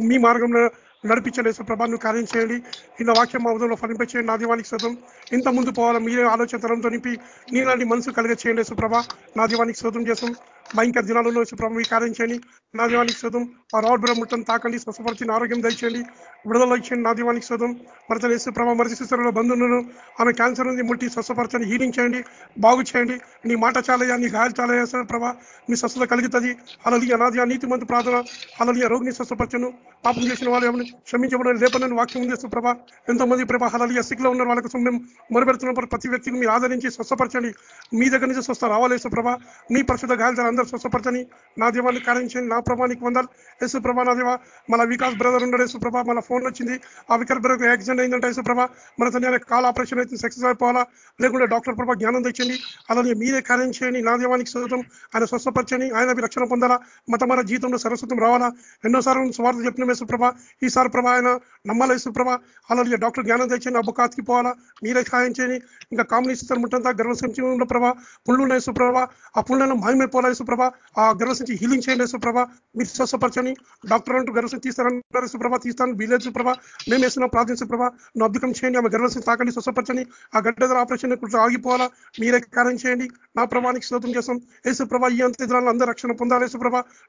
G: మీ మార్గంలో నడిపించండి యేసుప్రభ నువ్వు కార్యం చేయండి. ఇలా వాక్యం మా ఉదయంలో ఫలింపచేయండి నా దీవానికి శోధం ఇంత ముందు పోవాలా మీరే ఆలోచన తరంతో నింపి నీలాంటి మనసు కలిగ చేయండి యేసుప్రభ నా దీవానికి శోధం చేసాం భయంకర దినాలలో ప్రభు ఈ కార్యం చేయండి. నా దీవానికి శోధం ఆ రాడ్ బ్రహ్మటం తాకండి. స్వస్థపరిచిన ఆరోగ్యం దయచేయండి. విడుదల ఇచ్చేయండి నా దీవానికి శోధం. మరత వేసి ప్రభావ మరిచి శిశువుల బంధువులను ఆమె క్యాన్సర్ ఉంది ముట్టి స్వస్థపరచండి. హీలింగ్ చేయండి. బాగు చేయండి. నీ మాట చాలయ్యా నీ గాయాలు చాలయ్యా ప్రభా. మీ స్వస్థత కలుగుతుంది. అలలి అనాది నీతి మంత్రి ప్రార్థన. అలలి రోగిని స్వస్థపరచను. పాపం చేసిన వాళ్ళు ఏమని క్షమించబడిన లేపనని వాక్యం చేస్తూ ప్రభా ఎంతమంది ప్రభా అలలి సిక్లో ఉన్న వాళ్ళకి మేము మొరబెడుతున్నప్పుడు ప్రతి వ్యక్తికి మీరు ఆదరించి స్వస్థపరచండి. మీ దగ్గర నుంచి స్వస్థ రావాలేసు ప్రభా నీ పరిశుద్ధ గాయాలు అందరూ స్వస్థపరచని నా దేవాన్ని కారణించండి నా ప్రభానికి వందాలి. యేసు ప్రభా నా దేవ మన వికాస్ బ్రదర్ ఉండడు యేసు ప్రభా మన ఫోన్ వచ్చింది. ఆ వికాస్ బ్రదర్ యాక్సిడెంట్ అయిందంటే యేసు ప్రభా. మన తన కాల్ ఆపరేషన్ అయితే సక్సెస్ అయిపోవాలా? లేకుంటే డాక్టర్ ప్రభా జ్ఞానం తెచ్చండి అలాగే మీరే కార్యం చేయండి నా దేవానికి స్వతం ఆయన స్వస్థపరచని ఆయన రక్షణ పొందాలా? మత మన జీవితంలో సరస్వతం రావాలా? ఎన్నోసార్లు స్వార్థ చెప్పిన యేసు ప్రభా. ఈసారి ప్రభా ఆయన నమ్మాల యేసు ప్రభా? అలాగే డాక్టర్ జ్ఞానం తెచ్చండి అబ్బు కాతికి పోవాలా? మీరే సహాయం చేయని ఇంకా కామ్యూనిస్ట్ ముట్టంతా గర్వసంచి ఉన్న ప్రభా? పుళ్ళు ఉన్నాయి సుప్రభ ఆ పుళ్ళను మాయమైపోవాలా సుప్రభ ఆ ఆ నుంచి హీలింగ్ చేయండి సుప్రభ. మీరు స్వస్థపరచని డాక్టర్ అంటూ గర్వసం తీస్తారన్నారు సుప్రభ తీస్తాను. వీలేదు సుప్రభ మేము వేసిన ప్రార్థన సుప్రభ నువ్వు అద్భుతం చేయండి. ఆమె గర్వసం తాకండి స్వస్థపరచని ఆ గడ్డ ఆపరేషన్ ఆగిపోవాలా? మీరే కార్యం చేయండి. నా ప్రభానికి శ్రోతం చేస్తాం. ఏసుప్రభ ఈ అంత ఎదురాలను అందరూ రక్షణ పొందాలి యేసు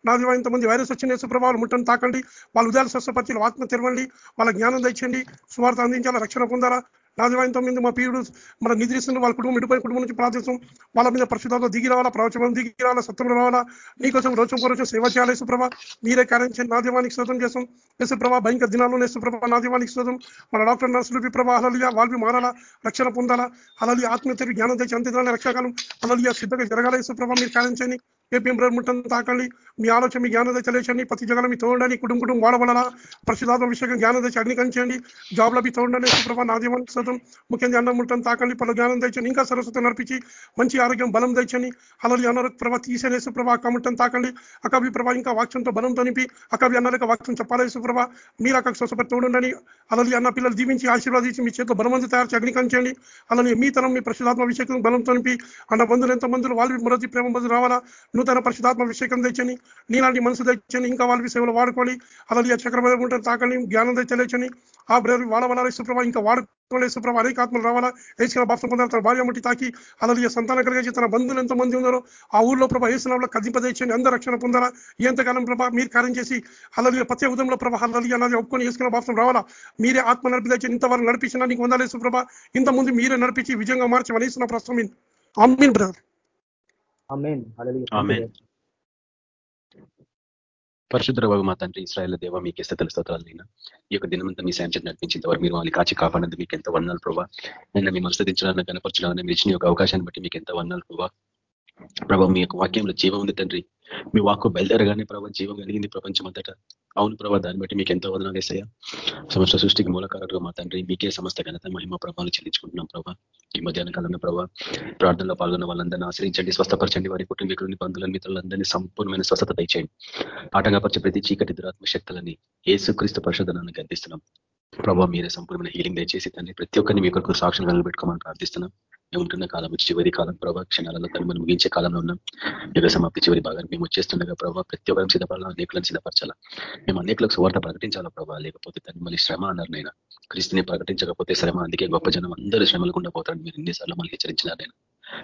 G: నా దివా ఇంతమంది వైరస్ వచ్చిన యేసు వాళ్ళు ముట్టను తాకండి. వాళ్ళ ఉదయాలు స్వస్థపరిచి ఆత్మ తెరవండి. వాళ్ళ జ్ఞానం తెచ్చండి సువార్త అందించాలా రక్షణ పొందాలా? నాదివాయిన మీద మా పీయుడు మన నిద్రిస్తున్న వాళ్ళ కుటుంబం ఇటుపై కుటుంబం నుంచి ప్రార్థిస్తాం వాళ్ళ మీద పరిశుధాలు దిగి రావాలా ప్రవచనం దిగి రావాలా సత్యం రావాలా? నీకోసం రోజు కోసం సేవ చేయాలి యేసుప్రభ? మీరే కార్యం చేయండి నా దీవానికి శోధం చేస్తాం. యేసుప్రభ భయంకర దినాల్లో యేసుప్రభ నా దీవానికి శోధం మన డాక్టర్ నర్సులు ప్రభా అలలియా వాళ్ళు మారాలా రక్షణ పొందాలా? అలలి ఆత్మీయత జ్ఞానం తెచ్చి అంతే రక్షకాలం అలలియా సిద్ధంగా జరగాల యేసుప్రభ? మీరు కార్యం చేయండి. ఏపీఎం తాకండి. మీ ఆలోచన మీ జ్ఞానం తెచ్చలేచండి ప్రతి జగల మీ తోడండి. కుటుంబ కుటుంబం వాడబడాలా ప్రసిద్ధాత్మ విషయం జ్ఞానం తెచ్చి జాబ్లో మీ తోడండి. సుప్రభ నా సతం. ముఖ్యంగా అన్నం ముట్టం తాకండి. పలు జ్ఞానం తెచ్చండి ఇంకా సరస్వతం నడిపించి మంచి ఆరోగ్యం బలం తెచ్చండి అలలి అనారోగ్య ప్రభా తీసేనే సుప్రభ. అక్కముట్టం తాకండి. అకవి ప్రభా ఇంకా వాక్యంతో బలం తనిపి అకవి అన్నలకు వాక్యం చెప్పాలి సుప్రభ. మీరు అక్కడ స్వసపడి తోడుండని అలరి అన్న పిల్లలు దీవించి ఆశీర్వాదించి మీ చేతిలో బలమంది తయారు చేసి అగ్నికంచండి అలానే మీ తరం మీ ప్రసిద్ధాత్మ విషయం బలం తనిపి అన్న బంధువులు ఎంత మందులు వాళ్ళు మొదటి ప్రేమ బంధులు రావాలా? నూతన పరిశుధాత్మ అభిషేకం తెచ్చని నీలాంటి మనసు తెచ్చని ఇంకా వాళ్ళ సేవలు వాడుకొని అలాగే చక్రవర్తి ఉంటారు తాకండి జ్ఞానం తెచ్చలేచని ఆ బ్రదర్ వాడవలాలి సుప్రభ ఇంకా వాడుకోలే సుప్రభ అనేక ఆత్మలు రావాలా? వేసిన బాప్సం పొందాలి తన భార్య ముట్టి తాకి అలాగే సంతానం కలిగించి తన బంధువులు ఎంత మంది ఉన్నారో ఆ ఊర్లో ప్రభా వేసినలో కదింపదేచ్చండి అందరూ రక్షణ పొందాలా? ఎంతకాలం ప్రభా మీరు కార్యం చేసి అలాగే ప్రత్యేక ఉదయంలో ప్రభా అలాగే అన్నది ఒప్పుకొని వేసుకున్న బాప్సం రావాలా? మీరే ఆత్మ నడిపించి ఇంతవరకు నడిపించినా నీకు వందాలి సుప్రభ ఇంత ముందు మీరే నడిపించి విజయంగా మార్చి అనేసిన ప్రస్తుతం అమ్మీన్ బ్రదర్.
H: పరిశుద్ధ బాబు మా తండ్రి ఇస్రాయల్ దేవ మీకు స్థితుల స్తోత్రాలు నేను ఈ యొక్క దినమంతా మీ సాయం నడిపించిన వారు మీరు వాళ్ళని కాచి కాపాడినందుకు మీకు ఎంత వన్నాలు ప్రభావ నేను మేము అనుసరించడానికి కనపరచడానికి మీరు ఇచ్చిన యొక్క అవకాశాన్ని బట్టి మీకు ఎంత వన్నాలు ప్రభావ ప్రభావ మీ యొక్క వాక్యంలో జీవం ఉంది తండ్రి. మీ వాక్కు బయలుదేరగానే ప్రభావ జీవం కలిగింది ప్రపంచం అంతటా అవును ప్రభావ దాన్ని బట్టి మీకు ఎంతో వదనాలు వేసాయా సమస్త సృష్టికి మూలకారుగా మా తండ్రి మీకే సమస్త ఘనత మహిమ ప్రభావాలు చెల్లించుకుంటున్నాం ప్రభావ ఈ మధ్యాహ్న కాలంలో ప్రభావ ప్రార్థనలో పాల్గొన్న వాళ్ళందరినీ ఆశ్రయించండి స్వస్థపరచండి వారి కుటుంబీకులని బంధువులని మిత్రులందరినీ సంపూర్ణమైన స్వస్థత దయచేయండి. ఆటంకపరిచే ప్రతి చీకటి దురాత్మ శక్తులని ఏసుక్రీస్తు పరిశోధనాన్ని గర్దిస్తున్నాం ప్రభావ మీరే సంపూర్ణమైన హీలింగ్ దయచేసి తండ్రి ప్రతి ఒక్కరిని మీ కొరకు సాక్షులు పెట్టుకోమని ప్రార్థిస్తున్నాం. ఉంటున్న కాలం చివరి కాలం ప్రభావ క్షణాలలో తను మనం ముగించే కాలంలో ఉన్నాం. యుగ సమాప్తి చివరి భాగాన్ని మేము వచ్చేస్తుండగా ప్రభావ ప్రతి ఒక్కరం సిద్ధపడాలా అనేకులను సిద్ధపరచాలా? మేము అనేకులకు సువార్త ప్రకటించాలా ప్రభావ లేకపోతే తను మళ్ళీ శ్రమ అన్నారు నేను క్రీస్తుని ప్రకటించకపోతే శ్రమ అందుకే గొప్ప జనం అందరూ శ్రమలు గుండా పోతారని మీరు ఎన్నిసార్లు మళ్ళీ హెచ్చరించినారు నేను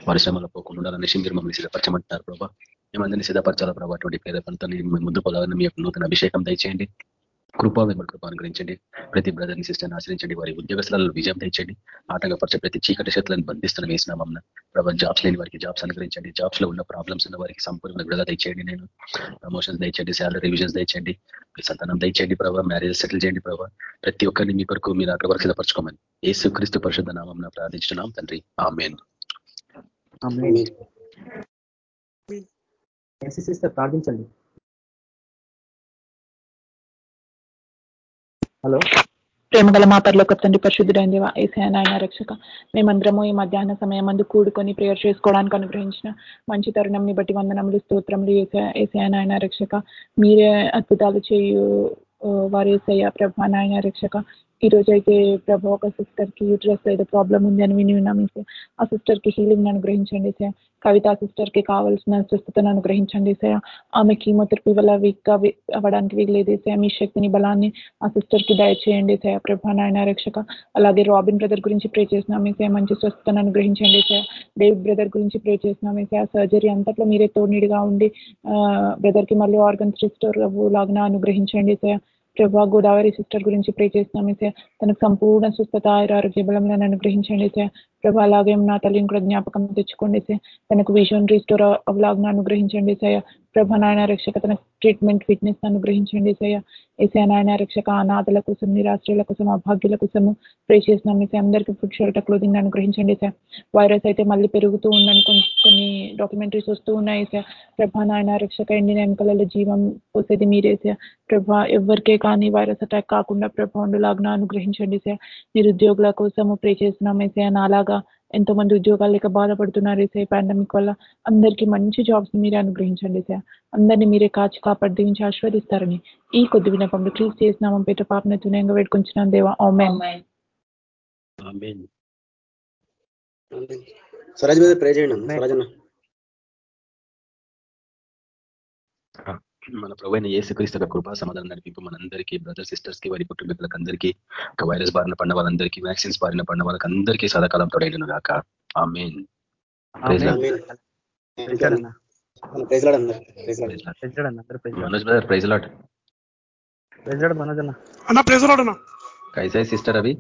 H: వారి శ్రమలో పోకుండా ఉండాలనేసి మీరు మమ్మల్ని సిద్ధపరచమంటున్నారు ప్రభావ మేమందరినీ సిద్ధపరచాలా ప్రభావ అటువంటి ప్రేరేపణతో ముందు పోలాలని మీ యొక్క నూతన అభిషేకం దయచేయండి. కృపా వెంబడి కృప అనుగ్రహించండి ప్రతి బ్రదర్ని సిస్టర్ని ఆశ్రయించండి వారి ఉద్యోగస్తులలో విజయం తెచ్చండి ఆటంకపరిచే ప్రతి చీకటి శక్తులను బంధిస్తున్న వేసినామన్న ప్రభావ జాబ్స్ లేని వారికి జాబ్స్ అనుగ్రహించండి జాబ్స్లో ఉన్న ప్రాబ్లమ్స్ ఉన్న వారికి సంపూర్ణ విడుదల తెచ్చేయండి నేను ప్రమోషన్స్ దయచేయండి శాలరీ రివిజన్స్ దయచేయండి మీ సంతానం దయచేయండి ప్రభావ మ్యారేజ్ సెటిల్ చేయండి ప్రభావ ప్రతి ఒక్కరిని మీ కొరకు మీరు అక్కడ వరకు సిద్ధపరచుకోమని ఏసు క్రీస్తు పరిశుద్ధ నామం ప్రార్థించున్నాం తండ్రి. ఆమెన్.
E: సిస్టర్ ప్రార్థించండి. హలో.
I: ప్రేమగల మా పరలోక తండ్రి పరిశుద్ధుడైన దేవ రక్షక. మేమందరము ఈ మధ్యాహ్న సమయం మందు కూడుకొని ప్రేయర్ చేసుకోవడానికి అనుగ్రహించిన మంచి తరుణంని బట్టి వందనములు స్తోత్రములు ఏసాయన రక్షక. మీరే అద్భుతాలు చేయు వారు ఏసయ్య ప్రభా నాయన రక్షక. ఈ అయితే ప్రభా ఒక సిస్టర్కి యూట్రస్ ఏదో ప్రాబ్లం ఉంది అని విని ఉన్నాం. ఆ సిస్టర్కి హీలింగ్ అనుగ్రహించండి సార్. కవిత సిస్టర్కి కావాల్సిన స్వస్థతను అనుగ్రహించండి సార్. ఆమె కీమోథెరపీ వల్ల వీక్ అవ్వడానికి వీగలేదు సార్. మీ శక్తిని బలాన్ని ఆ సిస్టర్కి దయచేయండి సార్. ప్రభా నాయన రక్షక. అలాగే రాబిన్ బ్రదర్ గురించి ప్రే చేసినామే సార్ మంచి స్వస్థతను అనుగ్రహించండి సార్. డేవిడ్ బ్రదర్ గురించి ప్రే చేసినామే సార్ సర్జరీ అంతట్లో మీరే తోనిడిగా ఉండి బ్రదర్కి మళ్ళీ ఆర్గన్స్ రిస్టోర్ లాగా అనుగ్రహించండి సార్. ప్రభా గోదావరి సిస్టర్ గురించి ప్రే చేస్తున్నాం సార్ తనకు సంపూర్ణ స్వస్థత ఆరోగ్య బలంలో అనుగ్రహించండి అయితే ప్రభా అలాగే నా తల్లిని కూడా జ్ఞాపకం తెచ్చుకోండి తనకు విజన్ రీస్టోర్ అవలాగా అనుగ్రహించండి సయ. ప్రభా నాయన రక్షక తన ట్రీట్మెంట్ ఫిట్నెస్ అనుగ్రహించండి సయ. ఏసా నాయన రక్షక అనాథల కోసం నిరాశ్రయుల కోసం అభాగ్యుల కోసం ప్రే చేసినాం మీ అందరికీ ఫుడ్ షెల్టర్ క్లోదింగ్ అనుగ్రహించండి సార్ వైరస్ అయితే మళ్ళీ పెరుగుతూ ఉందని కొన్ని కొన్ని డాక్యుమెంటరీస్ వస్తూ ఉన్నాయి సార్ ప్రభా నాయన రక్షక ఎండిన ఎంకలలో జీవం పోసేది మీరే ప్రభా ఎవరికే కానీ వైరస్ అటాక్ కాకుండా ప్రభా ఉండులాగ్న అనుగ్రహించండి సార్ నిరుద్యోగుల కోసము ప్రే చేస్తున్నాం సార్ ఎంతో మంది ఉద్యోగాలు లేక బాధపడుతున్నారు సార్ పాండమిక్ వల్ల. అందరికీ మంచి జాబ్స్ మీరే అనుగ్రహించండి సార్. అందరినీ మీరే కాచి కాపాడి దీవించి ఆశీర్వదిస్తారని ఈ కొద్ది వినపంలో క్రీస్ చేసినామం పేట పాపన తునయంగా పెట్టుకుంటున్నాం దేవా. ఆమెన్
C: స్వరాజ్ మీద ప్రే చేయండి
H: మన ప్రవైన ఏసుక్రీస్తు కృపా సమాధానం నడిపింపు మనందరికీ బ్రదర్ సిస్టర్స్కి వారి కుటుంబీకులకు అందరికీ ఒక వైరస్ బారిన పడిన వాళ్ళందరికీ వ్యాక్సిన్స్ బారిన పడిన వాళ్ళకి అందరికీ సదాకాలం తోడైన గాక. ఆ మెయిన్ మనోజ్ బ్రదర్ ప్రైజ్ లాట్
G: అన్న. ప్రెజలాడు అన్న.
H: కైసాయి సిస్టర్ అవి